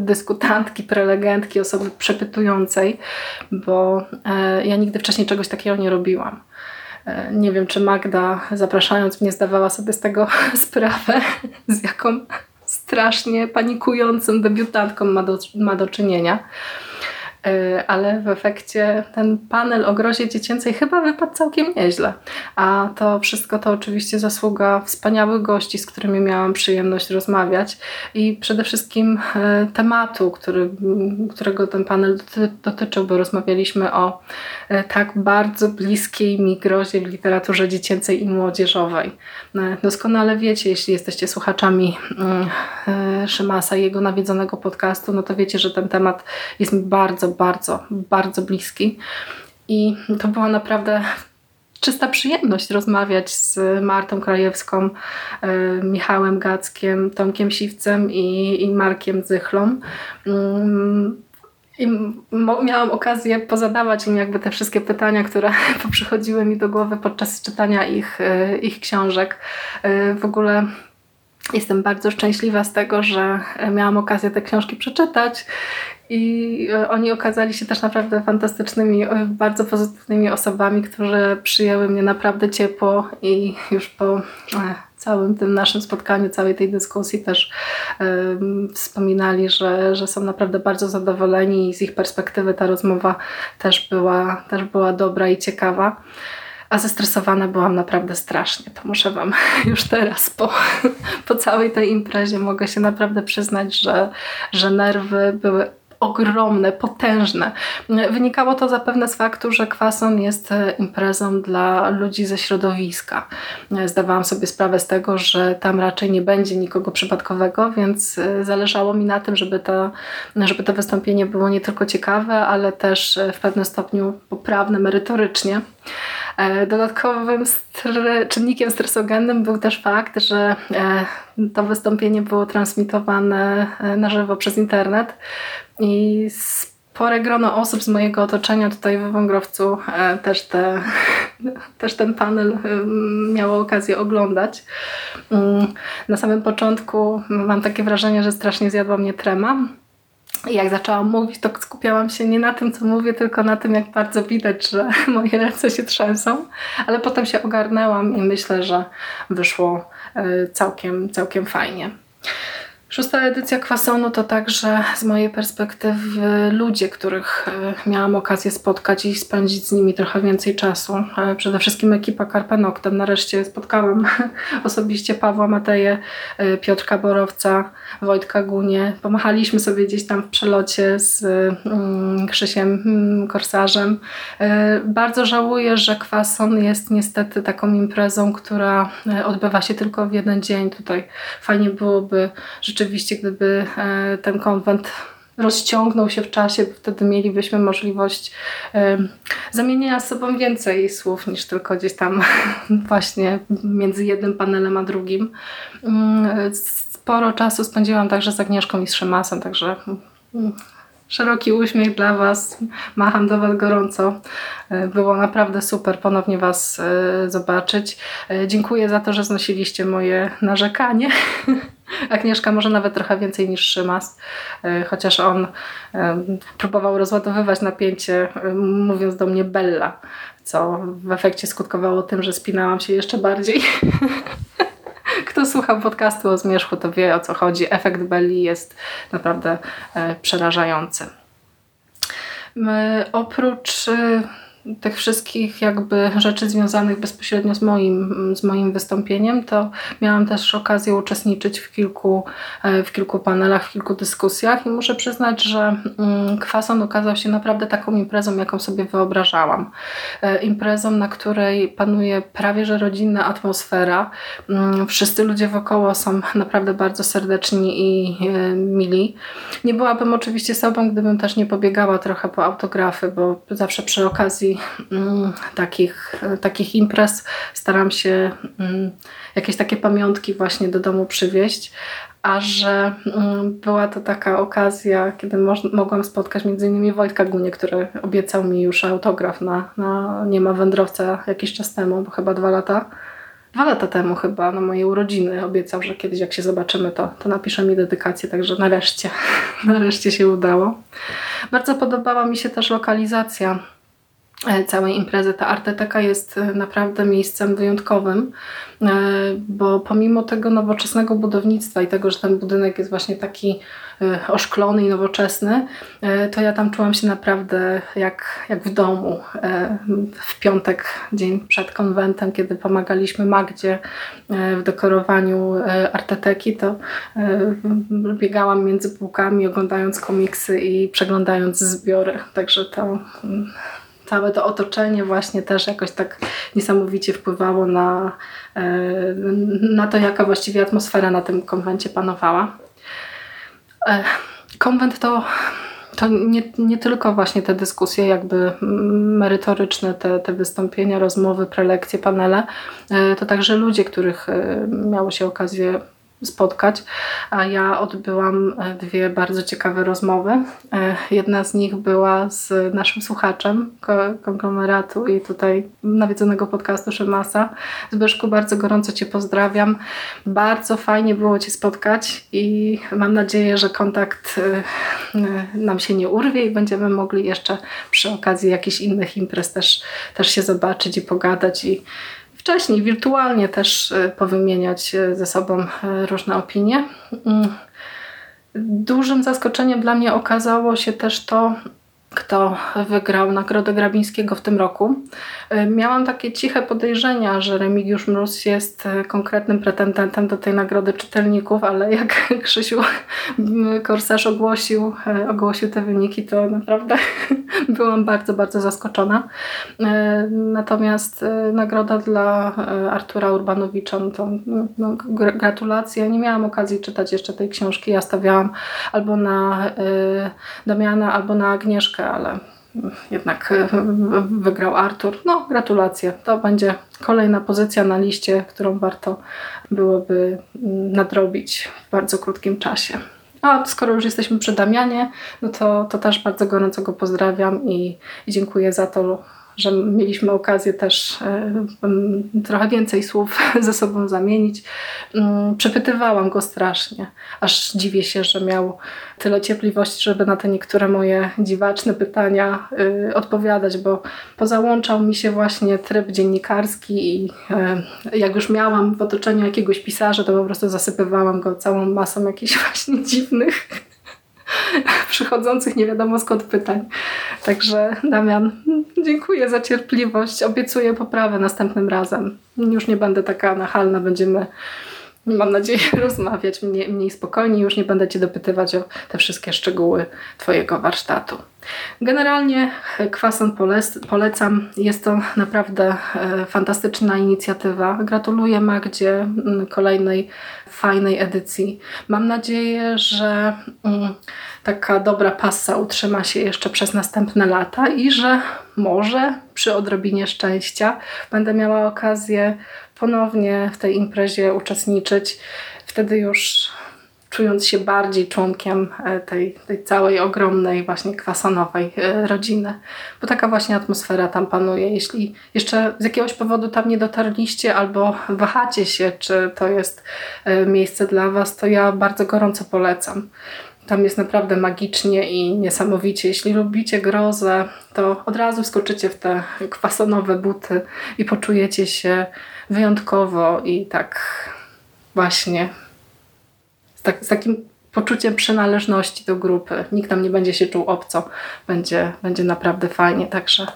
dyskutantki, prelegentki, osoby przepytującej, bo e, ja nigdy wcześniej czegoś takiego nie robiłam. E, nie wiem, czy Magda, zapraszając mnie, zdawała sobie z tego sprawę, z jaką strasznie panikującą debiutantką ma do, ma do czynienia. E, ale w efekcie ten panel o grozie dziecięcej chyba wypadł całkiem nieźle. A to wszystko to oczywiście zasługa wspaniałych gości, z którymi miałam przyjemność rozmawiać i przede wszystkim e, tematu, który, którego ten panel dotyczył, bo rozmawialiśmy o e, tak bardzo bliskiej mi grozie w literaturze dziecięcej i młodzieżowej. Doskonale wiecie, jeśli jesteście słuchaczami mm, Szymasa i jego nawiedzonego podcastu, no to wiecie, że ten temat jest mi bardzo, bardzo, bardzo bliski. I to była naprawdę czysta przyjemność rozmawiać z Martą Krajewską, e, Michałem Gackiem, Tomkiem Siwcem i, i Markiem Zychlą. Mm, I miałam okazję pozadawać im jakby te wszystkie pytania, które przychodziły mi do głowy podczas czytania ich, e, ich książek. E, w ogóle Jestem bardzo szczęśliwa z tego, że miałam okazję te książki przeczytać i e, oni okazali się też naprawdę fantastycznymi, e, bardzo pozytywnymi osobami, które przyjęły mnie naprawdę ciepło i już po e, całym tym naszym spotkaniu, całej tej dyskusji też wspominali, że, że są naprawdę bardzo zadowoleni i z ich perspektywy ta rozmowa też była, też była dobra i ciekawa a zestresowana byłam naprawdę strasznie. To muszę Wam już teraz po, po całej tej imprezie mogę się naprawdę przyznać, że, że nerwy były ogromne, potężne. Wynikało to zapewne z faktu, że kwason jest e, imprezą dla ludzi ze środowiska. E, zdawałam sobie sprawę z tego, że tam raczej nie będzie nikogo przypadkowego, więc e, zależało mi na tym, żeby to, żeby to wystąpienie było nie tylko ciekawe, ale też w pewnym stopniu poprawne merytorycznie. Dodatkowym stre czynnikiem stresogennym był też fakt, że to wystąpienie było transmitowane na żywo przez internet, i spore grono osób z mojego otoczenia tutaj w Wągrowcu e, też, te, też ten panel e, miało okazję oglądać. Mm, na samym początku mam takie wrażenie, że strasznie zjadła mnie trema. Jak zaczęłam mówić, to skupiałam się nie na tym, co mówię, tylko na tym, jak bardzo widać, że moje ręce się trzęsą. Ale potem się ogarnęłam i myślę, że wyszło e, całkiem, całkiem fajnie. Szósta edycja Kwasonu to także z mojej perspektywy ludzie, których e, miałam okazję spotkać i spędzić z nimi trochę więcej czasu. E, przede wszystkim ekipa Carpe Noctem. Nareszcie spotkałam osobiście Pawła Mateję, e, Piotrka Borowca, Wojtka Gunie. Pomachaliśmy sobie gdzieś tam w przelocie z mm, Krzysiem mm, Korsarzem. Bardzo żałuję, że Kwason jest niestety taką imprezą, która odbywa się tylko w jeden dzień. Tutaj fajnie byłoby rzeczywiście rzeczywiście, gdyby e, ten konwent rozciągnął się w czasie, wtedy mielibyśmy możliwość zamienienia z sobą więcej słów niż tylko gdzieś tam właśnie między jednym panelem a drugim. Mm, sporo czasu spędziłam także z Agnieszką i z Szymasem, także mm, szeroki uśmiech dla Was. Macham do Was gorąco. E, było naprawdę super ponownie Was e, zobaczyć. Dziękuję za to, że znosiliście moje narzekanie. Agnieszka może nawet trochę więcej niż Szymas, e, chociaż on e, próbował rozładowywać napięcie, e, mówiąc do mnie Bella, co w efekcie skutkowało tym, że spinałam się jeszcze bardziej. Kto słucha podcastu o zmierzchu, to wie o co chodzi. Efekt Belli jest naprawdę przerażający. Oprócz tych wszystkich jakby rzeczy związanych bezpośrednio z moim, z moim wystąpieniem, to miałam też okazję uczestniczyć w kilku, e, w kilku panelach, w kilku dyskusjach i muszę przyznać, że mm, kwason okazał się naprawdę taką imprezą, jaką sobie wyobrażałam. E, imprezą, na której panuje prawie że rodzinna atmosfera. Mm, wszyscy ludzie wokoło są naprawdę bardzo serdeczni i e, mili. Nie byłabym oczywiście sobą, gdybym też nie pobiegała trochę po autografy, bo zawsze przy okazji Mm, takich, takich imprez staram się mm, jakieś takie pamiątki właśnie do domu przywieźć, a że mm, była to taka okazja, kiedy mogłam spotkać innymi Wojtka Gunie, który obiecał mi już autograf na, na Nie ma wędrowca jakiś czas temu, bo chyba dwa lata. Dwa lata temu chyba na moje urodziny obiecał, że kiedyś jak się zobaczymy, to, to napisze mi dedykację, także nareszcie, nareszcie się udało. Bardzo podobała mi się też lokalizacja E, całej imprezy. Ta arteteka jest e, naprawdę miejscem wyjątkowym, e, bo pomimo tego nowoczesnego budownictwa i tego, że ten budynek jest właśnie taki oszklony i nowoczesny, to ja tam czułam się naprawdę jak, jak w domu. W piątek, dzień przed konwentem, kiedy pomagaliśmy Magdzie w dekorowaniu arteteki, to biegałam między półkami, oglądając komiksy i przeglądając zbiory. Także to mm, całe to otoczenie właśnie też jakoś tak niesamowicie wpływało na, e, na to, jaka właściwie atmosfera na tym konwencie panowała. E, konwent to to nie, nie tylko właśnie te dyskusje jakby merytoryczne, te, te wystąpienia, rozmowy, prelekcje, panele, e, to także ludzie, których miało się okazję spotkać, a ja odbyłam e, dwie bardzo ciekawe rozmowy. E, jedna z nich była z naszym słuchaczem konglomeratu i tutaj nawiedzonego podcastu Szymasa. Zbyszku, bardzo gorąco Cię pozdrawiam. Bardzo fajnie było Cię spotkać i mam nadzieję, że kontakt e, nam się nie urwie i będziemy mogli jeszcze przy okazji jakichś innych imprez też, też się zobaczyć i pogadać i wcześniej, wirtualnie też e, powymieniać e, ze sobą e, różne opinie. Mm. Dużym zaskoczeniem dla mnie okazało się też to, kto wygrał Nagrodę Grabińskiego w tym roku. E, miałam takie ciche podejrzenia, że Remigiusz Mróz jest e, konkretnym pretendentem do tej nagrody czytelników, ale jak Krzysiu Korsarz ogłosił, e, ogłosił te wyniki, to naprawdę byłam bardzo, bardzo zaskoczona. Natomiast nagroda dla Artura Urbanowicza, no to no, gratulacje. Nie miałam okazji czytać jeszcze tej książki. Ja stawiałam albo na Damiana, albo na Agnieszkę ale jednak e, wygrał Artur. No, gratulacje. To będzie kolejna pozycja na liście, którą warto byłoby nadrobić w bardzo krótkim czasie. A skoro już jesteśmy przy Damianie, no to, to też bardzo gorąco go pozdrawiam i, i dziękuję za to, że mieliśmy okazję też e, trochę więcej słów ze sobą zamienić. Mm, przepytywałam go strasznie, aż dziwię się, że miał tyle cierpliwości, żeby na te niektóre moje dziwaczne pytania y, odpowiadać, bo pozałączał mi się właśnie tryb dziennikarski i y, jak już miałam w otoczeniu jakiegoś pisarza, to po prostu zasypywałam go całą masą jakichś właśnie dziwnych przychodzących nie wiadomo skąd pytań. Także Damian, dziękuję za cierpliwość. Obiecuję poprawę następnym razem. Już nie będę taka nachalna, będziemy mam nadzieję, rozmawiać mniej, mniej spokojnie. Już nie będę Cię dopytywać o te wszystkie szczegóły Twojego warsztatu. Generalnie kwason polecam. Jest to naprawdę e, fantastyczna inicjatywa. Gratuluję Magdzie kolejnej fajnej edycji. Mam nadzieję, że taka dobra passa utrzyma się jeszcze przez następne lata i że może przy odrobinie szczęścia będę miała okazję ponownie w tej imprezie uczestniczyć. Wtedy już czując się bardziej członkiem e, tej, tej całej ogromnej właśnie kwasonowej e, rodziny. Bo taka właśnie atmosfera tam panuje. Jeśli jeszcze z jakiegoś powodu tam nie dotarliście albo wahacie się, czy to jest e, miejsce dla Was, to ja bardzo gorąco polecam. Tam jest naprawdę magicznie i niesamowicie. Jeśli lubicie grozę, to od razu skoczycie w te kwasonowe buty i poczujecie się wyjątkowo i tak właśnie z, tak, z takim poczuciem przynależności do grupy. Nikt tam nie będzie się czuł obco. Będzie, będzie naprawdę fajnie, także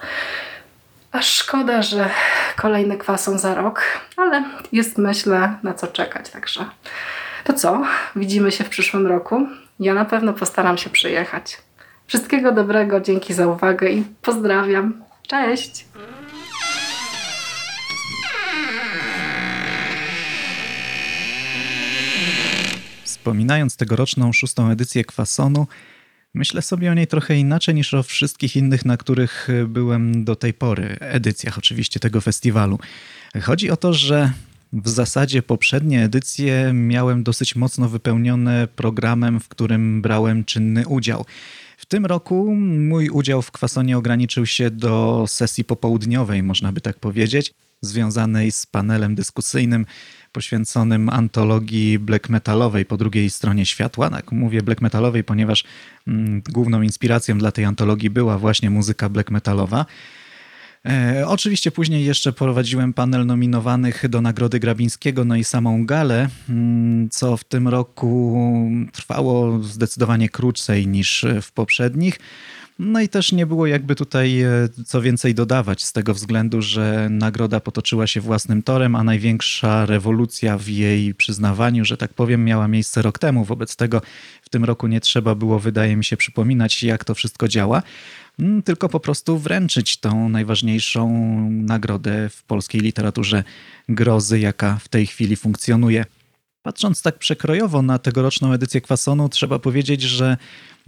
aż szkoda, że kolejny kwason za rok, ale jest myślę na co czekać, także to co? Widzimy się w przyszłym roku. Ja na pewno postaram się przyjechać. Wszystkiego dobrego, dzięki za uwagę i pozdrawiam. Cześć! Wspominając tegoroczną szóstą edycję Kwasonu, myślę sobie o niej trochę inaczej niż o wszystkich innych, na których byłem do tej pory, edycjach oczywiście tego festiwalu. Chodzi o to, że w zasadzie poprzednie edycje miałem dosyć mocno wypełnione programem, w którym brałem czynny udział. W tym roku mój udział w kwasonie ograniczył się do sesji popołudniowej, można by tak powiedzieć, związanej z panelem dyskusyjnym poświęconym antologii black metalowej po drugiej stronie światła. Tak, mówię black metalowej, ponieważ mm, główną inspiracją dla tej antologii była właśnie muzyka black metalowa. E, oczywiście później jeszcze prowadziłem panel nominowanych do Nagrody Grabińskiego, no i samą galę, mm, co w tym roku trwało zdecydowanie krócej niż w poprzednich. No i też nie było jakby tutaj e, co więcej dodawać z tego względu, że nagroda potoczyła się własnym torem, a największa rewolucja w jej przyznawaniu, że tak powiem, miała miejsce rok temu. Wobec tego w tym roku nie trzeba było, wydaje mi się, przypominać, jak to wszystko działa. Mm, tylko po prostu wręczyć tą najważniejszą nagrodę w polskiej literaturze grozy, jaka w tej chwili funkcjonuje. Patrząc tak przekrojowo na tegoroczną edycję Kwasonu, trzeba powiedzieć, że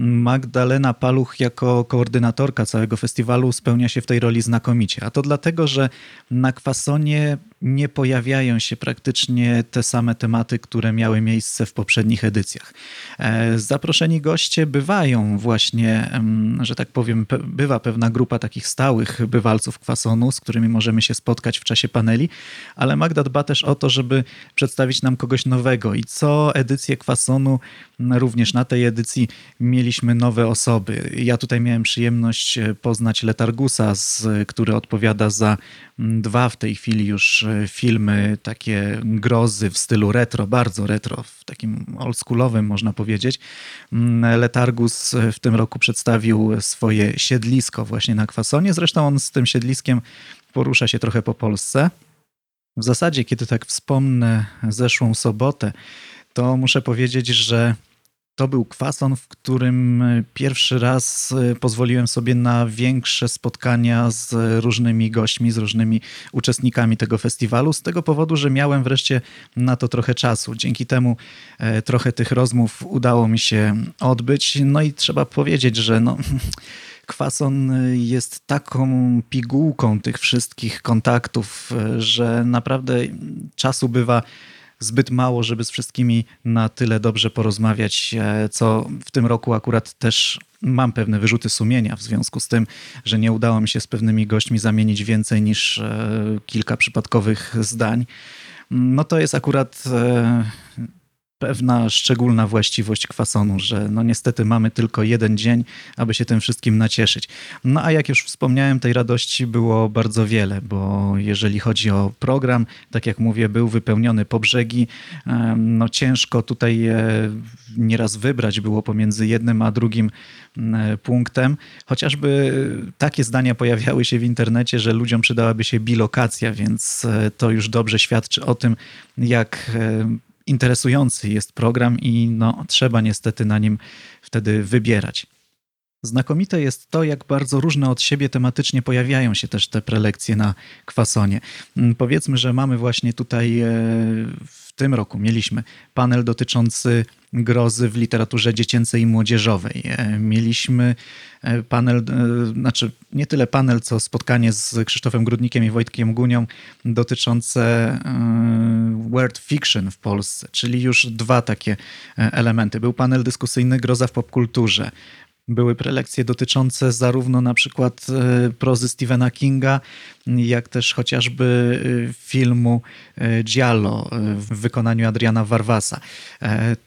Magdalena Paluch jako koordynatorka całego festiwalu spełnia się w tej roli znakomicie. A to dlatego, że na Kwasonie nie pojawiają się praktycznie te same tematy, które miały miejsce w poprzednich edycjach. E, zaproszeni goście bywają właśnie, że tak powiem, bywa pewna grupa takich stałych bywalców Kwasonu, z którymi możemy się spotkać w czasie paneli, ale Magda dba też o to, żeby przedstawić nam kogoś nowego i co edycję Kwasonu, również na tej edycji mieliśmy nowe osoby. Ja tutaj miałem przyjemność e, poznać Letargusa, który odpowiada za dwa w tej chwili już filmy, takie grozy w stylu retro, bardzo retro, w takim oldschoolowym można powiedzieć. Letargus w tym roku przedstawił swoje siedlisko właśnie na Kwasonie. Zresztą on z tym siedliskiem porusza się trochę po Polsce. W zasadzie, kiedy tak wspomnę zeszłą sobotę, to muszę powiedzieć, że to był kwason, w którym e, pierwszy raz e, pozwoliłem sobie na większe spotkania z różnymi gośćmi, z różnymi uczestnikami tego festiwalu, z tego powodu, że miałem wreszcie na to trochę czasu. Dzięki temu e, trochę tych rozmów udało mi się odbyć. No i trzeba powiedzieć, że no. Kwason jest taką pigułką tych wszystkich kontaktów, że naprawdę czasu bywa zbyt mało, żeby z wszystkimi na tyle dobrze porozmawiać, e, co w tym roku akurat też mam pewne wyrzuty sumienia w związku z tym, że nie udało mi się z pewnymi gośćmi zamienić więcej niż e, kilka przypadkowych zdań. No to jest akurat e, pewna szczególna właściwość kwasonu, że no niestety mamy tylko jeden dzień, aby się tym wszystkim nacieszyć. No a jak już wspomniałem, tej radości było bardzo wiele, bo jeżeli chodzi o program, tak jak mówię, był wypełniony po brzegi, no ciężko tutaj nieraz wybrać było pomiędzy jednym a drugim punktem. Chociażby takie zdania pojawiały się w internecie, że ludziom przydałaby się bilokacja, więc e, to już dobrze świadczy o tym, jak interesujący jest program i no, trzeba niestety na nim wtedy wybierać. Znakomite jest to, jak bardzo różne od siebie tematycznie pojawiają się też te prelekcje na kwasonie. Mm, powiedzmy, że mamy właśnie tutaj e, w tym roku mieliśmy panel dotyczący grozy w literaturze dziecięcej i młodzieżowej. E, mieliśmy e, panel, znaczy nie tyle panel, co spotkanie z Krzysztofem Grudnikiem i Wojtkiem Gunią dotyczące word fiction w Polsce, czyli już dwa takie elementy. Był panel dyskusyjny Groza w popkulturze. Były prelekcje dotyczące zarówno na przykład e, prozy Stephena Kinga, jak też chociażby e, filmu e, Giallo w wykonaniu Adriana Warwasa.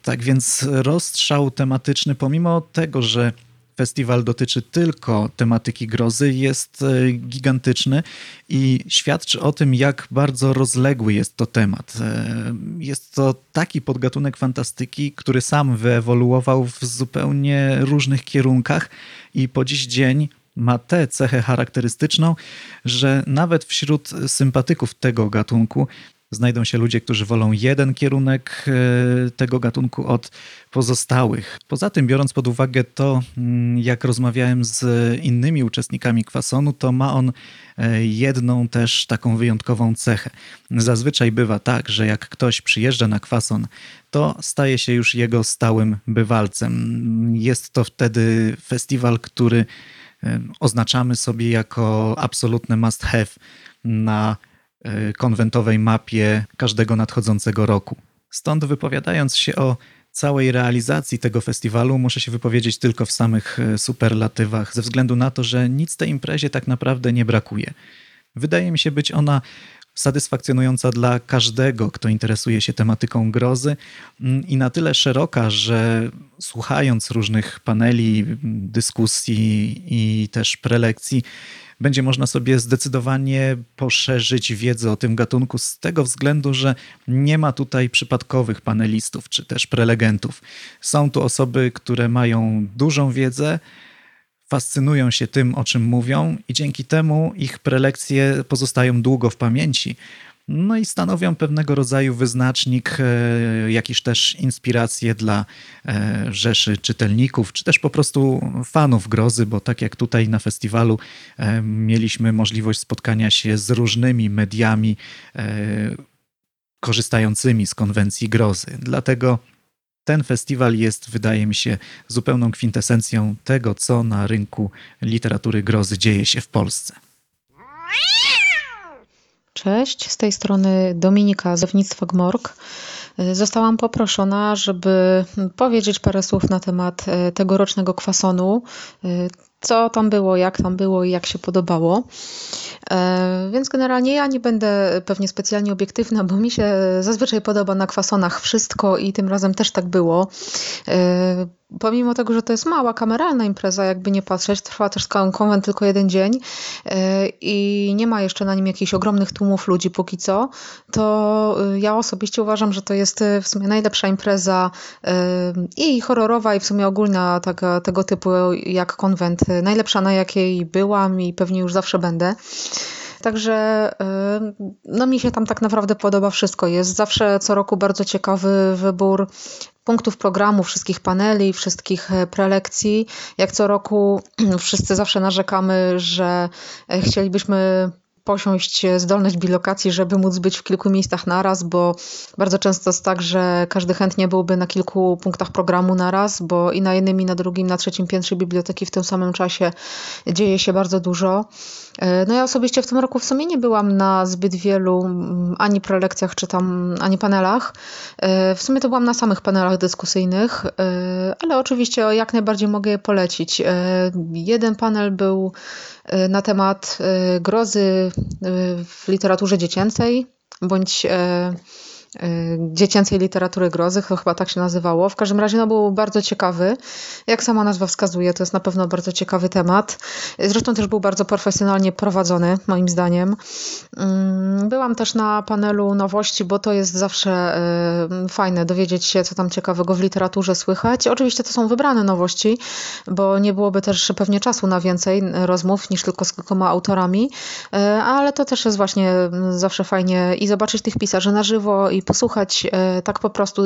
Tak więc rozstrzał tematyczny, pomimo tego, że festiwal dotyczy tylko tematyki grozy, jest e, gigantyczny i świadczy o tym, jak bardzo rozległy jest to temat. E, jest to taki podgatunek fantastyki, który sam wyewoluował w zupełnie różnych kierunkach i po dziś dzień ma tę cechę charakterystyczną, że nawet wśród sympatyków tego gatunku znajdą się ludzie, którzy wolą jeden kierunek e, tego gatunku od pozostałych. Poza tym, biorąc pod uwagę to, mm, jak rozmawiałem z innymi uczestnikami kwasonu, to ma on e, jedną też taką wyjątkową cechę. Zazwyczaj bywa tak, że jak ktoś przyjeżdża na kwason, to staje się już jego stałym bywalcem. Jest to wtedy festiwal, który e, oznaczamy sobie jako absolutny must have na konwentowej mapie każdego nadchodzącego roku. Stąd wypowiadając się o całej realizacji tego festiwalu, muszę się wypowiedzieć tylko w samych e, superlatywach, ze względu na to, że nic tej imprezie tak naprawdę nie brakuje. Wydaje mi się być ona satysfakcjonująca dla każdego, kto interesuje się tematyką grozy mm, i na tyle szeroka, że słuchając różnych paneli, dyskusji i też prelekcji, będzie można sobie zdecydowanie poszerzyć wiedzę o tym gatunku z tego względu, że nie ma tutaj przypadkowych panelistów czy też prelegentów. Są tu osoby, które mają dużą wiedzę, fascynują się tym, o czym mówią, i dzięki temu ich prelekcje pozostają długo w pamięci. No i stanowią pewnego rodzaju wyznacznik, e, jakiś też inspirację dla e, rzeszy czytelników, czy też po prostu fanów grozy, bo tak jak tutaj na festiwalu e, mieliśmy możliwość spotkania się z różnymi mediami korzystającymi z konwencji grozy. Dlatego ten festiwal jest, wydaje mi się, zupełną kwintesencją tego, co na rynku literatury grozy dzieje się w Polsce. Cześć, z tej strony Dominika z Zawnictwa Gmorg. Zostałam poproszona, żeby powiedzieć parę słów na temat e, tegorocznego kwasonu, e, co tam było, jak tam było i jak się podobało. E, więc generalnie ja nie będę pewnie specjalnie obiektywna, bo mi się zazwyczaj podoba na kwasonach wszystko i tym razem też tak było pomimo tego, że to jest mała kameralna impreza, jakby nie patrzeć, trwa też konwent tylko jeden dzień e, i nie ma jeszcze na nim jakichś ogromnych tłumów ludzi póki co, to e, ja osobiście uważam, że to jest e, w sumie najlepsza impreza i horrorowa i w sumie ogólna taka, tego typu jak konwent, najlepsza na jakiej byłam i pewnie już zawsze będę. Także no mi się tam tak naprawdę podoba wszystko. Jest zawsze co roku bardzo ciekawy wybór punktów programu, wszystkich paneli, wszystkich e, prelekcji. Jak co roku wszyscy zawsze narzekamy, że e, chcielibyśmy posiąść zdolność bilokacji, żeby móc być w kilku miejscach naraz, bo bardzo często jest tak, że każdy chętnie byłby na kilku punktach programu naraz, bo i na jednym, i na drugim, na trzecim piętrze biblioteki w tym samym czasie dzieje się bardzo dużo. No ja osobiście w tym roku w sumie nie byłam na zbyt wielu mm, ani prelekcjach, czy tam ani panelach. W sumie to byłam na samych panelach dyskusyjnych, ale oczywiście jak najbardziej mogę je polecić. Jeden panel był na temat grozy w literaturze dziecięcej, bądź Y, dziecięcej literatury grozy, to chyba tak się nazywało. W każdym razie no, był bardzo ciekawy. Jak sama nazwa wskazuje, to jest na pewno bardzo ciekawy temat. Zresztą też był bardzo profesjonalnie prowadzony, moim zdaniem. Mm, byłam też na panelu nowości, bo to jest zawsze y, fajne dowiedzieć się, co tam ciekawego w literaturze słychać. Oczywiście to są wybrane nowości, bo nie byłoby też pewnie czasu na więcej rozmów niż tylko z kilkoma autorami, y, ale to też jest właśnie zawsze fajnie i zobaczyć tych pisarzy na żywo i posłuchać e, tak po prostu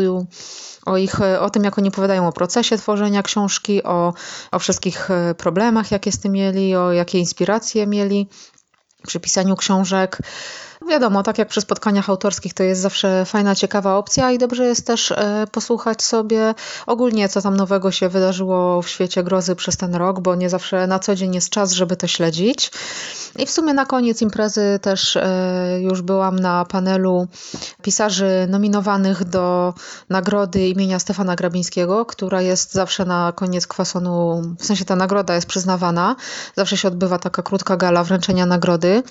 o, ich, e, o tym, jak oni opowiadają o procesie tworzenia książki, o, o wszystkich e, problemach, jakie z tym mieli, o jakie inspiracje mieli przy pisaniu książek. Wiadomo, tak jak przy spotkaniach autorskich, to jest zawsze fajna, ciekawa opcja i dobrze jest też e, posłuchać sobie ogólnie, co tam nowego się wydarzyło w świecie grozy przez ten rok, bo nie zawsze na co dzień jest czas, żeby to śledzić. I w sumie na koniec imprezy też e, już byłam na panelu pisarzy nominowanych do nagrody imienia Stefana Grabińskiego, która jest zawsze na koniec kwasonu, w sensie ta nagroda jest przyznawana. Zawsze się odbywa taka krótka gala wręczenia nagrody.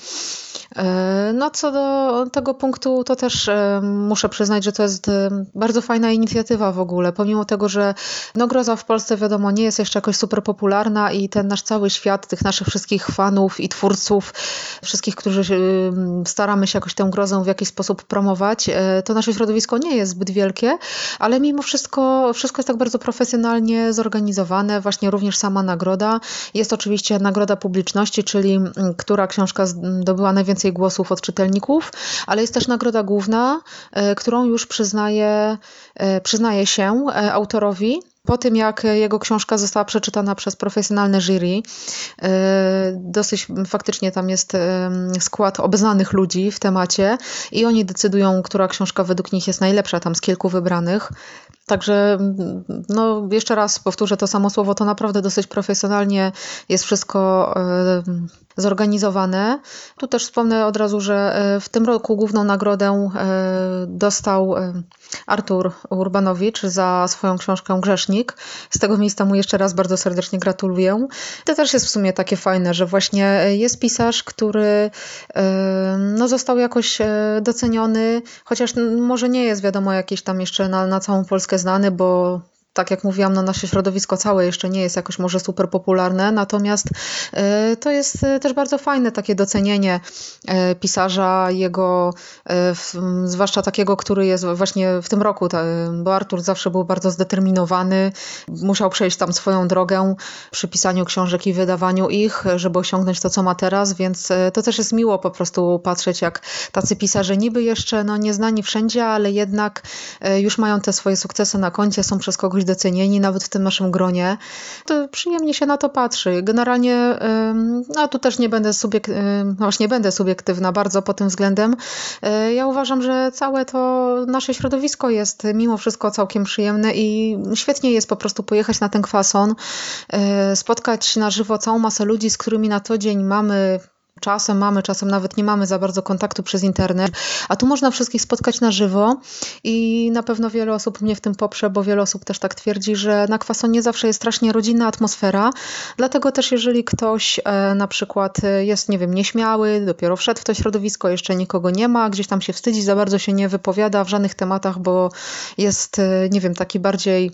E, no co do tego punktu, to też e, muszę przyznać, że to jest e, bardzo fajna inicjatywa w ogóle, pomimo tego, że no groza w Polsce wiadomo nie jest jeszcze jakoś super popularna i ten nasz cały świat, tych naszych wszystkich fanów i twórców, wszystkich, którzy staramy się jakoś tę grozę w jakiś sposób promować, to nasze środowisko nie jest zbyt wielkie, ale mimo wszystko wszystko jest tak bardzo profesjonalnie zorganizowane, właśnie również sama nagroda. Jest oczywiście nagroda publiczności, czyli która książka zdobyła najwięcej więcej głosów od czytelników, ale jest też nagroda główna, e, którą już przyznaje, e, przyznaje się e, autorowi po tym, jak jego książka została przeczytana przez profesjonalne jury, dosyć faktycznie tam jest skład obeznanych ludzi w temacie i oni decydują, która książka według nich jest najlepsza tam z kilku wybranych. Także no, jeszcze raz powtórzę to samo słowo, to naprawdę dosyć profesjonalnie jest wszystko zorganizowane. Tu też wspomnę od razu, że e, w tym roku główną nagrodę e, dostał e, Artur Urbanowicz za swoją książkę Grzesznik. Z tego miejsca mu jeszcze raz bardzo serdecznie gratuluję. To też jest w sumie takie fajne, że właśnie jest pisarz, który no, został jakoś doceniony, chociaż może nie jest wiadomo jakiś tam jeszcze na, na całą Polskę znany, bo tak jak mówiłam, no nasze środowisko całe jeszcze nie jest jakoś może super popularne, natomiast e, to jest e, też bardzo fajne takie docenienie e, pisarza, jego, zwłaszcza takiego, który jest właśnie w tym roku, bo Artur zawsze był bardzo zdeterminowany, musiał przejść tam swoją drogę przy pisaniu książek i wydawaniu ich, żeby osiągnąć to, co ma teraz, więc to też jest miło po prostu patrzeć, jak tacy pisarze niby jeszcze no, nieznani wszędzie, ale jednak już mają te swoje sukcesy na koncie, są przez kogoś docenieni, nawet w tym naszym gronie, to przyjemnie się na to patrzy. Generalnie, no tu też nie będę, subiek, no właśnie będę subiektywna bardzo pod tym względem. E, ja uważam, że całe to nasze środowisko jest mimo wszystko całkiem przyjemne i świetnie jest po prostu pojechać na ten kwason, e, spotkać na żywo całą masę ludzi, z którymi na co dzień mamy Czasem mamy, czasem nawet nie mamy za bardzo kontaktu przez internet, a tu można wszystkich spotkać na żywo i na pewno wiele osób mnie w tym poprze, bo wiele osób też tak twierdzi, że na kwasonie zawsze jest strasznie rodzinna atmosfera. Dlatego też, jeżeli ktoś e, na przykład jest, nie wiem, nieśmiały, dopiero wszedł w to środowisko, jeszcze nikogo nie ma, gdzieś tam się wstydzi, za bardzo się nie wypowiada w żadnych tematach, bo jest, e, nie wiem, taki bardziej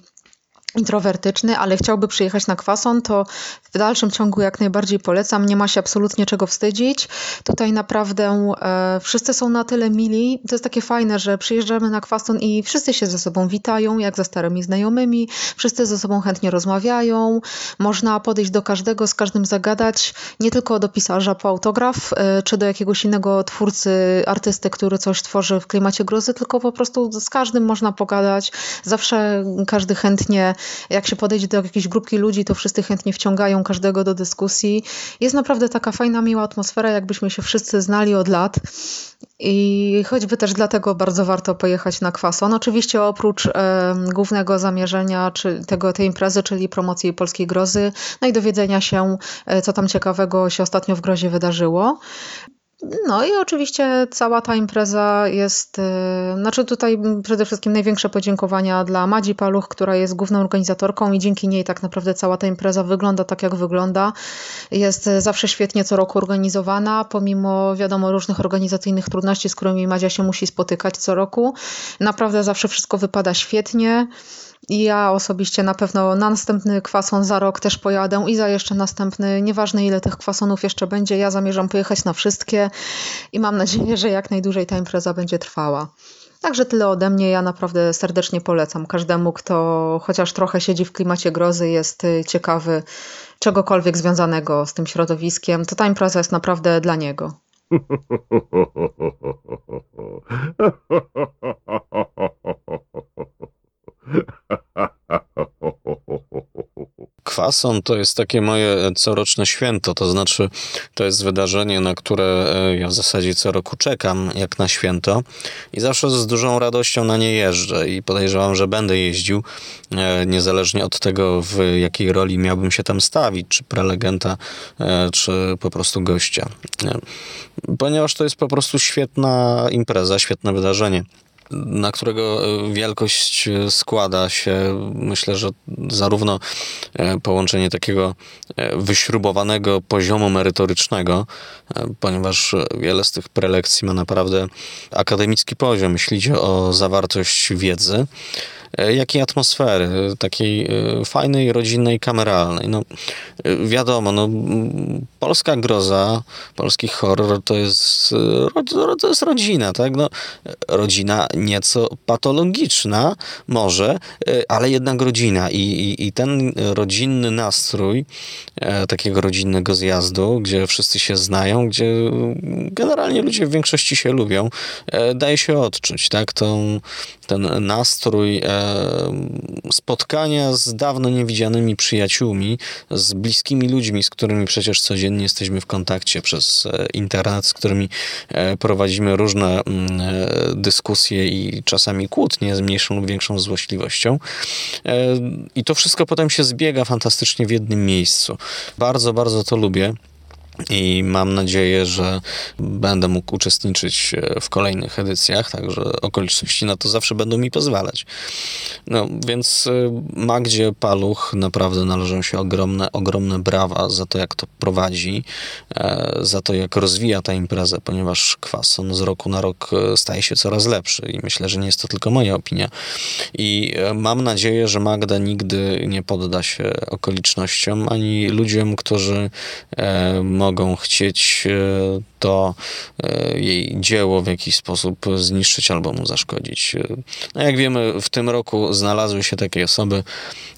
introwertyczny, ale chciałby przyjechać na kwason, to w dalszym ciągu jak najbardziej polecam. Nie ma się absolutnie czego wstydzić. Tutaj naprawdę e, wszyscy są na tyle mili. To jest takie fajne, że przyjeżdżamy na kwason i wszyscy się ze sobą witają, jak ze starymi znajomymi. Wszyscy ze sobą chętnie rozmawiają. Można podejść do każdego, z każdym zagadać. Nie tylko do pisarza po autograf, e, czy do jakiegoś innego twórcy, artysty, który coś tworzy w klimacie grozy, tylko po prostu z każdym można pogadać. Zawsze każdy chętnie jak się podejdzie do jakiejś grupki ludzi, to wszyscy chętnie wciągają każdego do dyskusji. Jest naprawdę taka fajna, miła atmosfera, jakbyśmy się wszyscy znali od lat. I choćby też dlatego bardzo warto pojechać na kwason. Oczywiście oprócz e, głównego zamierzenia czy tego, tej imprezy, czyli promocji polskiej grozy, no i dowiedzenia się, e, co tam ciekawego się ostatnio w grozie wydarzyło. No i oczywiście cała ta impreza jest, e, znaczy tutaj przede wszystkim największe podziękowania dla Madzi Paluch, która jest główną organizatorką i dzięki niej tak naprawdę cała ta impreza wygląda tak jak wygląda. Jest zawsze świetnie co roku organizowana, pomimo wiadomo różnych organizacyjnych trudności, z którymi Madzia się musi spotykać co roku. Naprawdę zawsze wszystko wypada świetnie. Ja osobiście na pewno na następny kwason za rok też pojadę i za jeszcze następny. Nieważne ile tych kwasonów jeszcze będzie, ja zamierzam pojechać na wszystkie i mam nadzieję, że jak najdłużej ta impreza będzie trwała. Także tyle ode mnie. Ja naprawdę serdecznie polecam każdemu, kto chociaż trochę siedzi w klimacie grozy, jest y, ciekawy czegokolwiek związanego z tym środowiskiem. To ta impreza jest naprawdę dla niego. Kwason to jest takie moje coroczne święto, to znaczy to jest wydarzenie, na które e, ja w zasadzie co roku czekam, jak na święto i zawsze z dużą radością na nie jeżdżę i podejrzewam, że będę jeździł, e, niezależnie od tego, w jakiej roli miałbym się tam stawić, czy prelegenta, e, czy po prostu gościa. Ponieważ to jest po prostu świetna impreza, świetne wydarzenie na którego e, wielkość e, składa się, myślę, że zarówno e, połączenie takiego wyśrubowanego poziomu merytorycznego, ponieważ wiele z tych prelekcji ma naprawdę akademicki poziom, jeśli chodzi o zawartość wiedzy, E, jak i atmosfery, takiej e, fajnej, rodzinnej, kameralnej. No, e, wiadomo, no, polska groza, polski horror to jest, to jest rodzina, tak? No, rodzina nieco patologiczna może, ale jednak rodzina i, i, i ten rodzinny nastrój takiego rodzinnego zjazdu, gdzie wszyscy się znają, gdzie generalnie ludzie w większości się lubią, daje się odczuć, tak? Tą, ten nastrój spotkania z dawno niewidzianymi przyjaciółmi, z bliskimi ludźmi, z którymi przecież codziennie jesteśmy w kontakcie przez e, internet, z którymi e, prowadzimy różne mm, e, dyskusje i czasami kłótnie z mniejszą lub większą złośliwością. I to wszystko potem się zbiega fantastycznie w jednym miejscu. Bardzo, bardzo to lubię i mam nadzieję, że będę mógł uczestniczyć e, w kolejnych edycjach, także okoliczności na to zawsze będą mi pozwalać. No więc e, Magdzie Paluch naprawdę należą się ogromne, ogromne brawa za to, jak to prowadzi, e, za to, jak rozwija ta imprezę, ponieważ kwason z roku na rok staje się coraz lepszy i myślę, że nie jest to tylko moja opinia. I mam nadzieję, że Magda nigdy nie podda się okolicznościom ani ludziom, którzy mogą chcieć e, to e, jej dzieło w jakiś sposób zniszczyć albo mu zaszkodzić. E, no jak wiemy, w tym roku znalazły się takie osoby,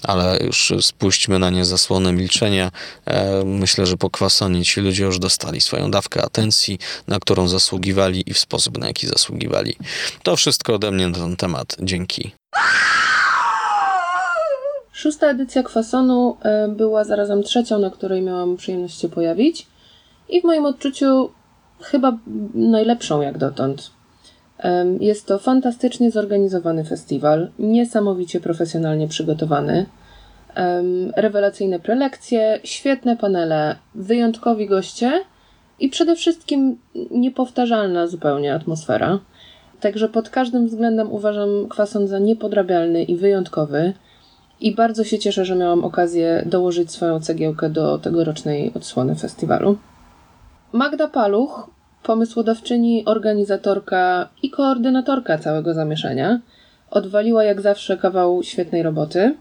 ale już spuśćmy na nie zasłonę milczenia. Myślę, że po kwasonie ci ludzie już dostali swoją dawkę atencji, na którą zasługiwali i w sposób, na jaki zasługiwali. To wszystko ode mnie na ten temat. Dzięki. Szósta edycja kwasonu była zarazem trzecią, na której miałam przyjemność się pojawić i w moim odczuciu chyba najlepszą jak dotąd. Jest to fantastycznie zorganizowany festiwal, niesamowicie profesjonalnie przygotowany, rewelacyjne prelekcje, świetne panele, wyjątkowi goście i przede wszystkim niepowtarzalna zupełnie atmosfera. Także pod każdym względem uważam kwason za niepodrabialny i wyjątkowy. I bardzo się cieszę, że miałam okazję dołożyć swoją cegiełkę do tegorocznej odsłony festiwalu. Magda Paluch, pomysłodawczyni, organizatorka i koordynatorka całego zamieszania, odwaliła jak zawsze kawał świetnej roboty.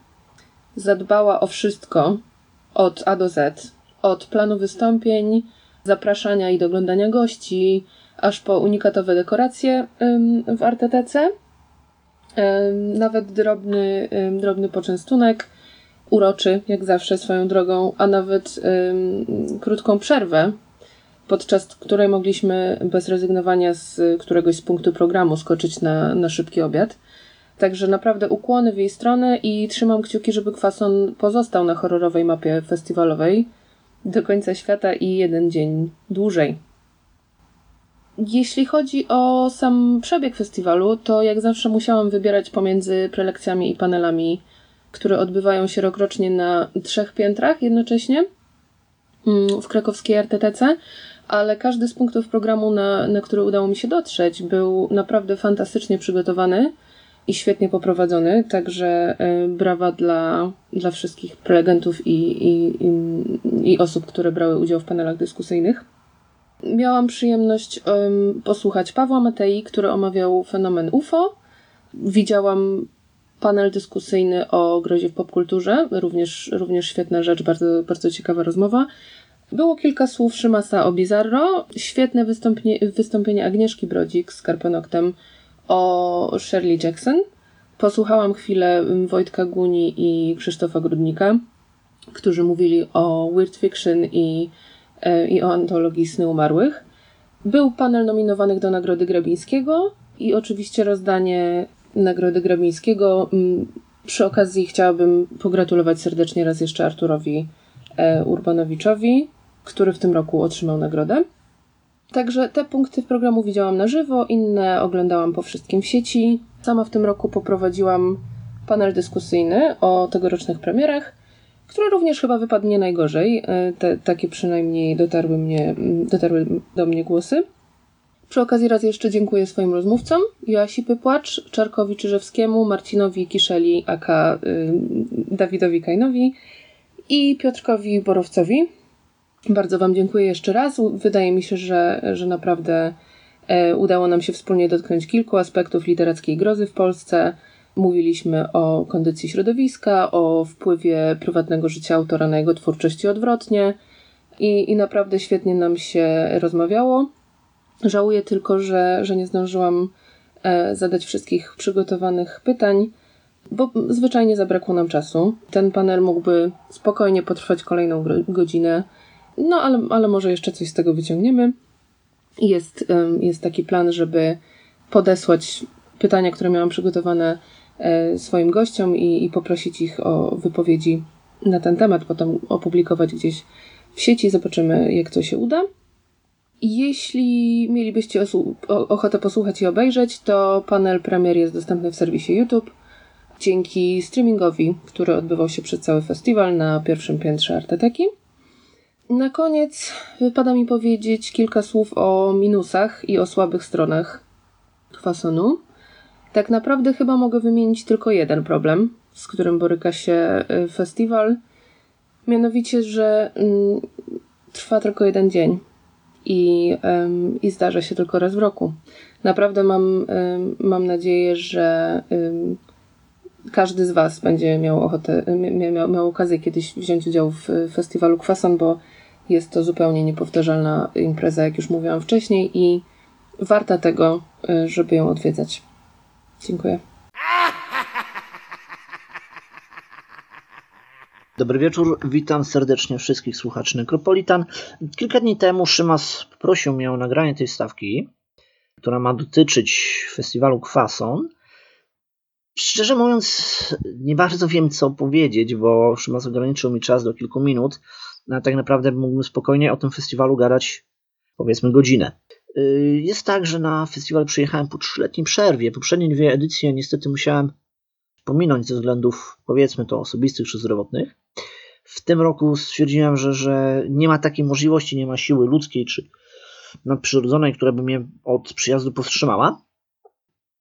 Zadbała o wszystko od A do Z, od planu wystąpień, zapraszania i doglądania gości, aż po unikatowe dekoracje w artetece. Nawet drobny, drobny poczęstunek, uroczy jak zawsze swoją drogą, a nawet krótką przerwę podczas której mogliśmy bez rezygnowania z któregoś z punktu programu skoczyć na, na szybki obiad. Także naprawdę ukłony w jej stronę i trzymam kciuki, żeby kwason pozostał na horrorowej mapie festiwalowej do końca świata i jeden dzień dłużej. Jeśli chodzi o sam przebieg festiwalu, to jak zawsze musiałam wybierać pomiędzy prelekcjami i panelami, które odbywają się rokrocznie na trzech piętrach jednocześnie mm, w krakowskiej RTTC, ale każdy z punktów programu, na, na który udało mi się dotrzeć, był naprawdę fantastycznie przygotowany i świetnie poprowadzony, także y, brawa dla, dla wszystkich prelegentów i, i, i, i osób, które brały udział w panelach dyskusyjnych. Miałam przyjemność um, posłuchać Pawła Matei, który omawiał fenomen UFO. Widziałam panel dyskusyjny o grozie w popkulturze, również, również świetna rzecz, bardzo, bardzo ciekawa rozmowa. Było kilka słów Szymasa o Bizarro, świetne wystąpienie, Agnieszki Brodzik z Karpenoktem o Shirley Jackson. Posłuchałam chwilę Wojtka Guni i Krzysztofa Grudnika, którzy mówili o weird fiction i E, i o antologii Sny Umarłych. Był panel nominowanych do Nagrody Grabińskiego i oczywiście rozdanie Nagrody Grabińskiego. Mm, przy okazji chciałabym pogratulować serdecznie raz jeszcze Arturowi e, Urbanowiczowi, który w tym roku otrzymał nagrodę. Także te punkty programu widziałam na żywo, inne oglądałam po wszystkim w sieci. Sama w tym roku poprowadziłam panel dyskusyjny o tegorocznych premierach który również chyba wypadł nie najgorzej. E, te, takie przynajmniej dotarły, mnie, dotarły do mnie głosy. Przy okazji raz jeszcze dziękuję swoim rozmówcom, Joasi Pypłacz, Czarkowi Czyżewskiemu, Marcinowi Kiszeli, aka y, Dawidowi Kajnowi i Piotrkowi Borowcowi. Bardzo Wam dziękuję jeszcze raz. Wydaje mi się, że, że naprawdę e, udało nam się wspólnie dotknąć kilku aspektów literackiej grozy w Polsce, Mówiliśmy o kondycji środowiska, o wpływie prywatnego życia autora na jego twórczość i odwrotnie. I, I naprawdę świetnie nam się rozmawiało. Żałuję tylko, że, że nie zdążyłam e, zadać wszystkich przygotowanych pytań, bo zwyczajnie zabrakło nam czasu. Ten panel mógłby spokojnie potrwać kolejną godzinę, no ale, ale może jeszcze coś z tego wyciągniemy. Jest, jest taki plan, żeby podesłać pytania, które miałam przygotowane E, swoim gościom i, i poprosić ich o wypowiedzi na ten temat, potem opublikować gdzieś w sieci. Zobaczymy, jak to się uda. Jeśli mielibyście ochotę posłuchać i obejrzeć, to panel premier jest dostępny w serwisie YouTube dzięki streamingowi, który odbywał się przez cały festiwal na pierwszym piętrze Arteteki. Na koniec wypada mi powiedzieć kilka słów o minusach i o słabych stronach kwasonu. Tak naprawdę chyba mogę wymienić tylko jeden problem, z którym boryka się y, festiwal. Mianowicie, że mm, trwa tylko jeden dzień i, i zdarza się tylko raz w roku. Naprawdę mam, mam nadzieję, że każdy z Was będzie miał ochotę, miał, miał okazję kiedyś wziąć udział w festiwalu Kwason, bo jest to zupełnie niepowtarzalna impreza, jak już mówiłam wcześniej, i warta tego, y, żeby ją odwiedzać. Dziękuję. Dobry wieczór, witam serdecznie wszystkich słuchaczy Necropolitan. Kilka dni temu Szymas poprosił mnie o nagranie tej stawki, która ma dotyczyć festiwalu Kwason. Szczerze mówiąc, nie bardzo wiem co powiedzieć, bo Szymas ograniczył mi czas do kilku minut, a tak naprawdę mógłbym spokojnie o tym festiwalu gadać powiedzmy godzinę. Y, jest tak, że na festiwal przyjechałem po trzyletniej przerwie. Poprzednie dwie edycje niestety musiałem pominąć ze względów, powiedzmy to, osobistych czy zdrowotnych. W tym roku stwierdziłem, że, że nie ma takiej możliwości, nie ma siły ludzkiej czy nadprzyrodzonej, która by mnie od przyjazdu powstrzymała.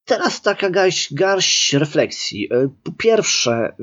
Teraz taka garść, garść refleksji. Y, po pierwsze,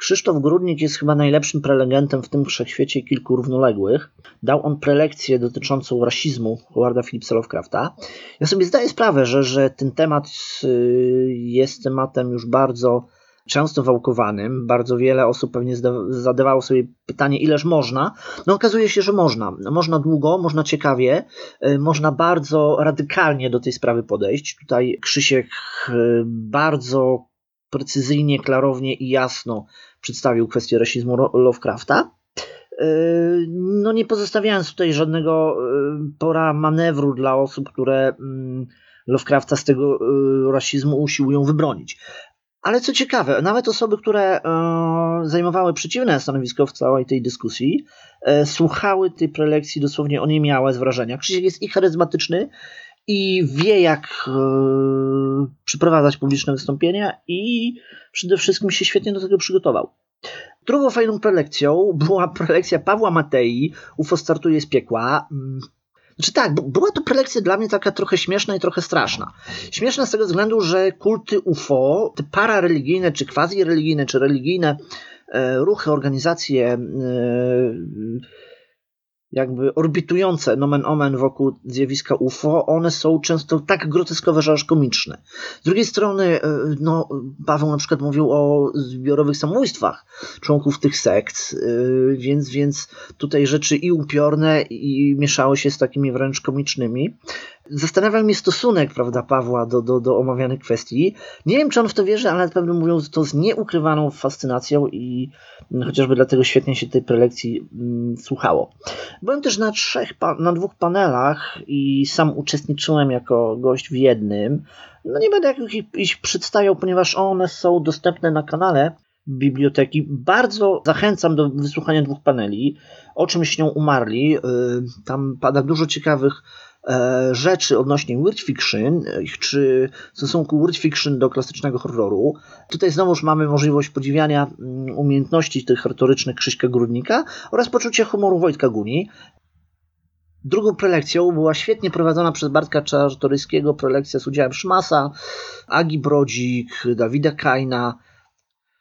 Krzysztof Grudnik jest chyba najlepszym prelegentem w tym wszechświecie kilku równoległych. Dał on prelekcję dotyczącą rasizmu Howarda Phillipsa Lovecrafta. Ja sobie zdaję sprawę, że, że ten temat y, jest tematem już bardzo często wałkowanym. Bardzo wiele osób pewnie zadawało sobie pytanie, ileż można. No okazuje się, że można. Można długo, można ciekawie, y, można bardzo radykalnie do tej sprawy podejść. Tutaj Krzysiek y, bardzo precyzyjnie, klarownie i jasno przedstawił kwestię rasizmu Lovecrafta. E, no nie pozostawiając tutaj żadnego e, pora manewru dla osób, które mm, Lovecrafta z tego y, rasizmu usiłują wybronić. Ale co ciekawe, nawet osoby, które e, zajmowały przeciwne stanowisko w całej tej dyskusji, e, słuchały tej prelekcji dosłownie oniemiałe z wrażenia. Krzysiek jest i charyzmatyczny, i wie, jak e, przeprowadzać publiczne wystąpienia, i przede wszystkim się świetnie do tego przygotował. Drugą fajną prelekcją była prelekcja Pawła Matei, UFO startuje z piekła. Mm, znaczy tak, była to prelekcja dla mnie taka trochę śmieszna i trochę straszna. Śmieszna z tego względu, że kulty UFO, te parareligijne, czy quasi-religijne, czy religijne e, ruchy, organizacje e, jakby orbitujące nomen omen wokół zjawiska UFO, one są często tak groteskowe, że aż komiczne. Z drugiej strony, e, no, Paweł na przykład mówił o zbiorowych samobójstwach członków tych sekt, e, więc, więc tutaj rzeczy i upiorne, i mieszały się z takimi wręcz komicznymi. Zastanawiam mnie stosunek, prawda, Pawła do, do, do omawianych kwestii. Nie wiem, czy on w to wierzy, ale na pewno mówią to z nieukrywaną fascynacją i chociażby dlatego świetnie się tej prelekcji mm, słuchało. Byłem też na trzech, na dwóch panelach i sam uczestniczyłem jako gość w jednym. No nie będę ich, ich przedstawiał, ponieważ one są dostępne na kanale biblioteki. Bardzo zachęcam do wysłuchania dwóch paneli. O czym śnią umarli. Y, tam pada dużo ciekawych rzeczy odnośnie weird fiction, czy stosunku weird fiction do klasycznego horroru. Tutaj znowuż mamy możliwość podziwiania mm, umiejętności tych retorycznych Krzyśka Grudnika oraz poczucie humoru Wojtka Guni. Drugą prelekcją była świetnie prowadzona przez Bartka Czartoryskiego prelekcja z udziałem Szmasa, Agi Brodzik, Dawida Kajna,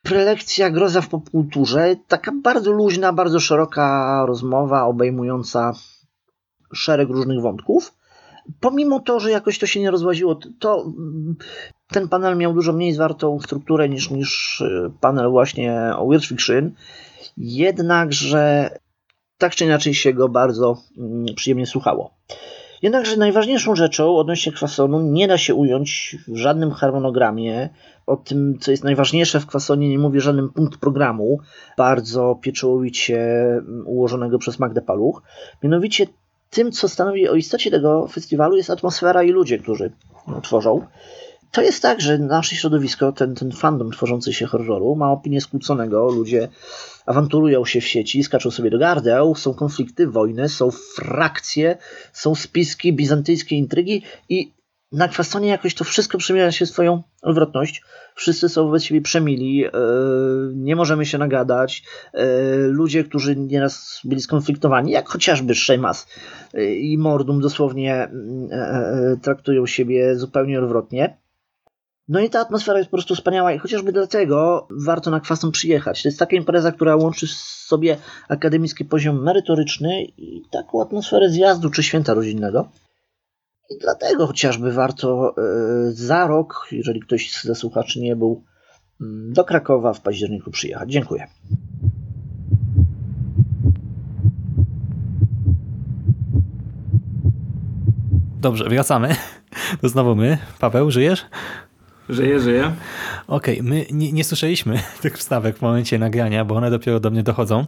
prelekcja Groza w popkulturze, taka bardzo luźna, bardzo szeroka rozmowa obejmująca szereg różnych wątków. Pomimo to, że jakoś to się nie rozłaziło, to ten panel miał dużo mniej zwartą strukturę niż, niż y, panel właśnie o Weird Fiction, jednakże tak czy inaczej się go bardzo mm, przyjemnie słuchało. Jednakże najważniejszą rzeczą odnośnie kwasonu nie da się ująć w żadnym harmonogramie. O tym, co jest najważniejsze w kwasonie, nie mówię żadnym punkt programu, bardzo pieczołowicie mm, ułożonego przez Magdę Paluch. Mianowicie tym, co stanowi o istocie tego festiwalu, jest atmosfera i ludzie, którzy tworzą. To jest tak, że nasze środowisko, ten, ten fandom tworzący się horroru, ma opinię skłóconego. Ludzie awanturują się w sieci, skaczą sobie do gardeł, są konflikty, wojny, są frakcje, są spiski, bizantyjskie intrygi i na kwastonie jakoś to wszystko przemienia się swoją odwrotność. Wszyscy są wobec siebie przemili, yy, nie możemy się nagadać. Yy, ludzie, którzy nieraz byli skonfliktowani, jak chociażby Sheamus yy, i Mordum, dosłownie traktują siebie zupełnie odwrotnie. No i ta atmosfera jest po prostu wspaniała i chociażby dlatego warto na kwasą przyjechać. To jest taka impreza, która łączy w sobie akademicki poziom merytoryczny i taką atmosferę zjazdu czy święta rodzinnego. I dlatego chociażby warto yy, za rok, jeżeli ktoś ze słuchaczy nie był, yy, do Krakowa w październiku przyjechać. Dziękuję. Dobrze, wracamy. To znowu my. Paweł, żyjesz? Żyję, żyję. Okej, okay, my nie, nie, słyszeliśmy tych wstawek w momencie nagrania, bo one dopiero do mnie dochodzą.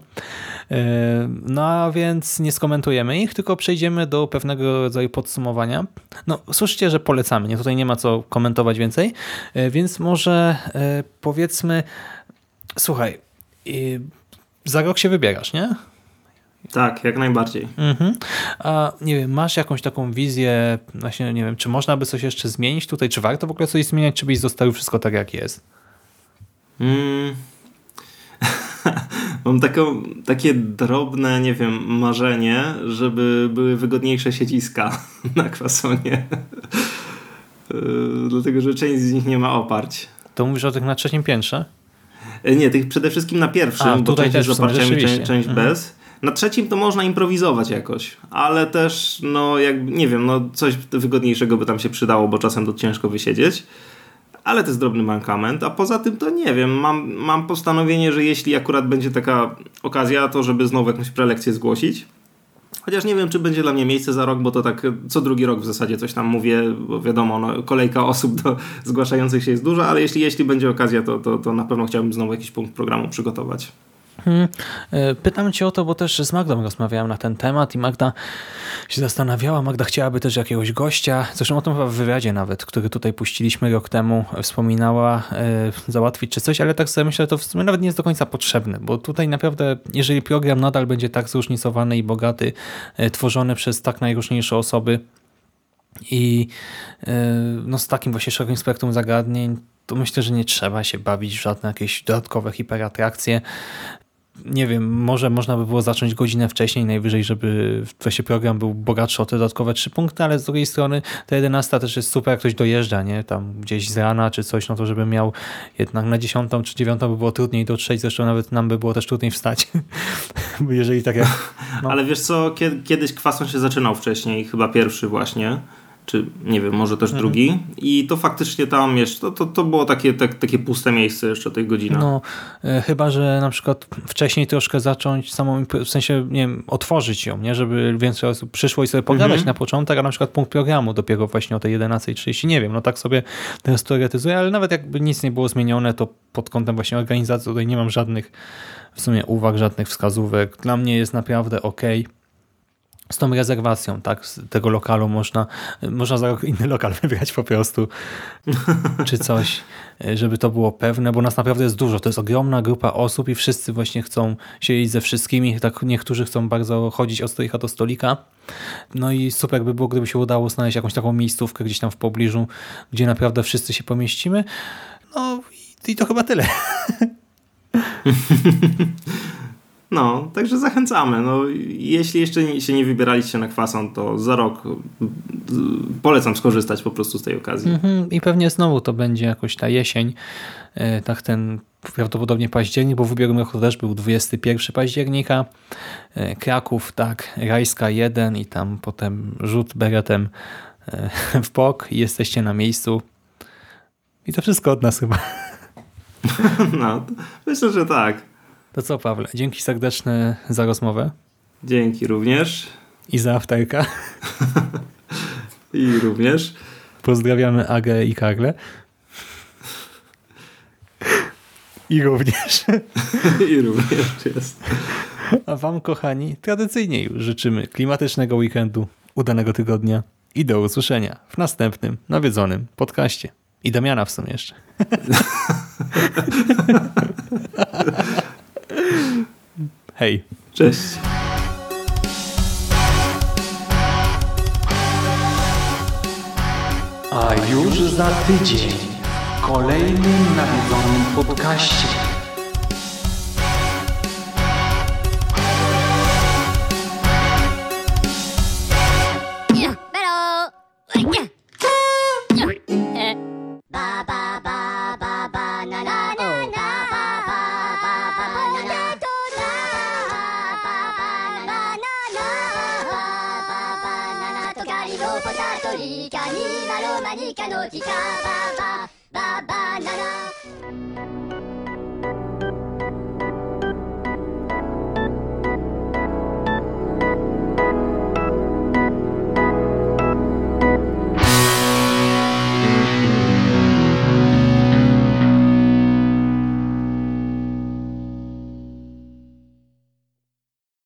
E, no a więc nie skomentujemy ich, tylko przejdziemy do pewnego rodzaju podsumowania. No, słyszycie, że polecamy, nie, tutaj nie ma co komentować więcej, e, więc może e, powiedzmy, słuchaj, za rok się wybierasz, nie? Tak, jak najbardziej. Mhm. A nie wiem, masz jakąś taką wizję, właśnie nie wiem, czy można by coś jeszcze zmienić tutaj, czy warto w ogóle coś zmieniać, czy byś zostawił wszystko tak jak jest? Mm. Mam taką, takie drobne, nie wiem, marzenie, żeby były wygodniejsze siedziska na kwasonie. Dlatego, że część z nich nie ma oparć. To mówisz o tych na trzecim piętrze? Nie, tych przede wszystkim na pierwszym, A, bo tutaj część też z oparciami, część, część mhm. bez. Na trzecim to można improwizować jakoś, ale też, no jakby, nie wiem, no coś wygodniejszego by tam się przydało, bo czasem to ciężko wysiedzieć. Ale to jest drobny mankament, a poza tym to nie wiem, mam, mam postanowienie, że jeśli akurat będzie taka okazja, to żeby znowu jakąś prelekcję zgłosić. Chociaż nie wiem, czy będzie dla mnie miejsce za rok, bo to tak co drugi rok w zasadzie coś tam mówię, bo wiadomo, no, kolejka osób do zgłaszających się jest duża, ale jeśli, jeśli będzie okazja, to, to, to na pewno chciałbym znowu jakiś punkt programu przygotować. Hmm, e, pytam cię o to, bo też z Magdą rozmawiałem na ten temat i Magda się zastanawiała. Magda chciałaby też jakiegoś gościa, zresztą o tym chyba w wywiadzie nawet, który tutaj puściliśmy rok temu, wspominała e, załatwić czy coś, ale tak sobie myślę, to w sumie nawet nie jest do końca potrzebne, bo tutaj naprawdę, jeżeli program nadal będzie tak zróżnicowany i bogaty, e, tworzony przez tak najróżniejsze osoby i no, z takim właśnie szerokim spektrum zagadnień, to myślę, że nie trzeba się bawić w żadne jakieś dodatkowe hiperatrakcje nie wiem, może można by było zacząć godzinę wcześniej, najwyżej, żeby właśnie program był bogatszy o te dodatkowe trzy punkty, ale z drugiej strony ta 11 też jest super, jak ktoś dojeżdża, nie? Tam gdzieś z rana czy coś, no to żeby miał jednak na 10 czy 9 by było trudniej dotrzeć, zresztą nawet nam by było też trudniej wstać. Jeżeli tak jak... No. Ale wiesz co, kiedyś kwason się zaczynał wcześniej, chyba pierwszy właśnie czy nie wiem, może też mhm. drugi. I to faktycznie tam jeszcze, to, to, to było takie, tak, takie puste miejsce jeszcze tej godziny. No, e, chyba, że na przykład wcześniej troszkę zacząć samą, w sensie, nie wiem, otworzyć ją, nie, żeby więcej osób przyszło i sobie pogadać mhm. na początek, a na przykład punkt programu dopiero właśnie o tej 11.30, nie wiem, no tak sobie teraz teoretyzuję, ale nawet jakby nic nie było zmienione, to pod kątem właśnie organizacji tutaj nie mam żadnych w sumie uwag, żadnych wskazówek. Dla mnie jest naprawdę ok z tą rezerwacją, tak, z tego lokalu można, można za inny lokal wybrać po prostu, czy coś, żeby to było pewne, bo nas naprawdę jest dużo, to jest ogromna grupa osób i wszyscy właśnie chcą siedzieć ze wszystkimi, tak niektórzy chcą bardzo chodzić od stolika do stolika, no i super by było, gdyby się udało znaleźć jakąś taką miejscówkę gdzieś tam w pobliżu, gdzie naprawdę wszyscy się pomieścimy, no i to chyba tyle. No, także zachęcamy. No, jeśli jeszcze się nie wybieraliście na kwason, to za rok polecam skorzystać po prostu z tej okazji. Mhm. I pewnie znowu to będzie jakoś ta jesień, e, tak ten prawdopodobnie październik, bo w ubiegłym roku też był 21 października. E, Kraków, tak, Rajska 1 i tam potem rzut beretem w bok i jesteście na miejscu. I to wszystko od nas chyba. No, myślę, że tak. To co, Pawle, dzięki serdeczne za rozmowę. Dzięki również. I za afterka. I również. Pozdrawiamy Agę i Karle. I również. I również jest. A wam, kochani, tradycyjnie już życzymy klimatycznego weekendu, udanego tygodnia i do usłyszenia w następnym nawiedzonym podcaście. I Damiana w sumie jeszcze. Hej. Cześć. A już za tydzień w kolejnym nawiedzonym podcaście. おじさばばばばらら」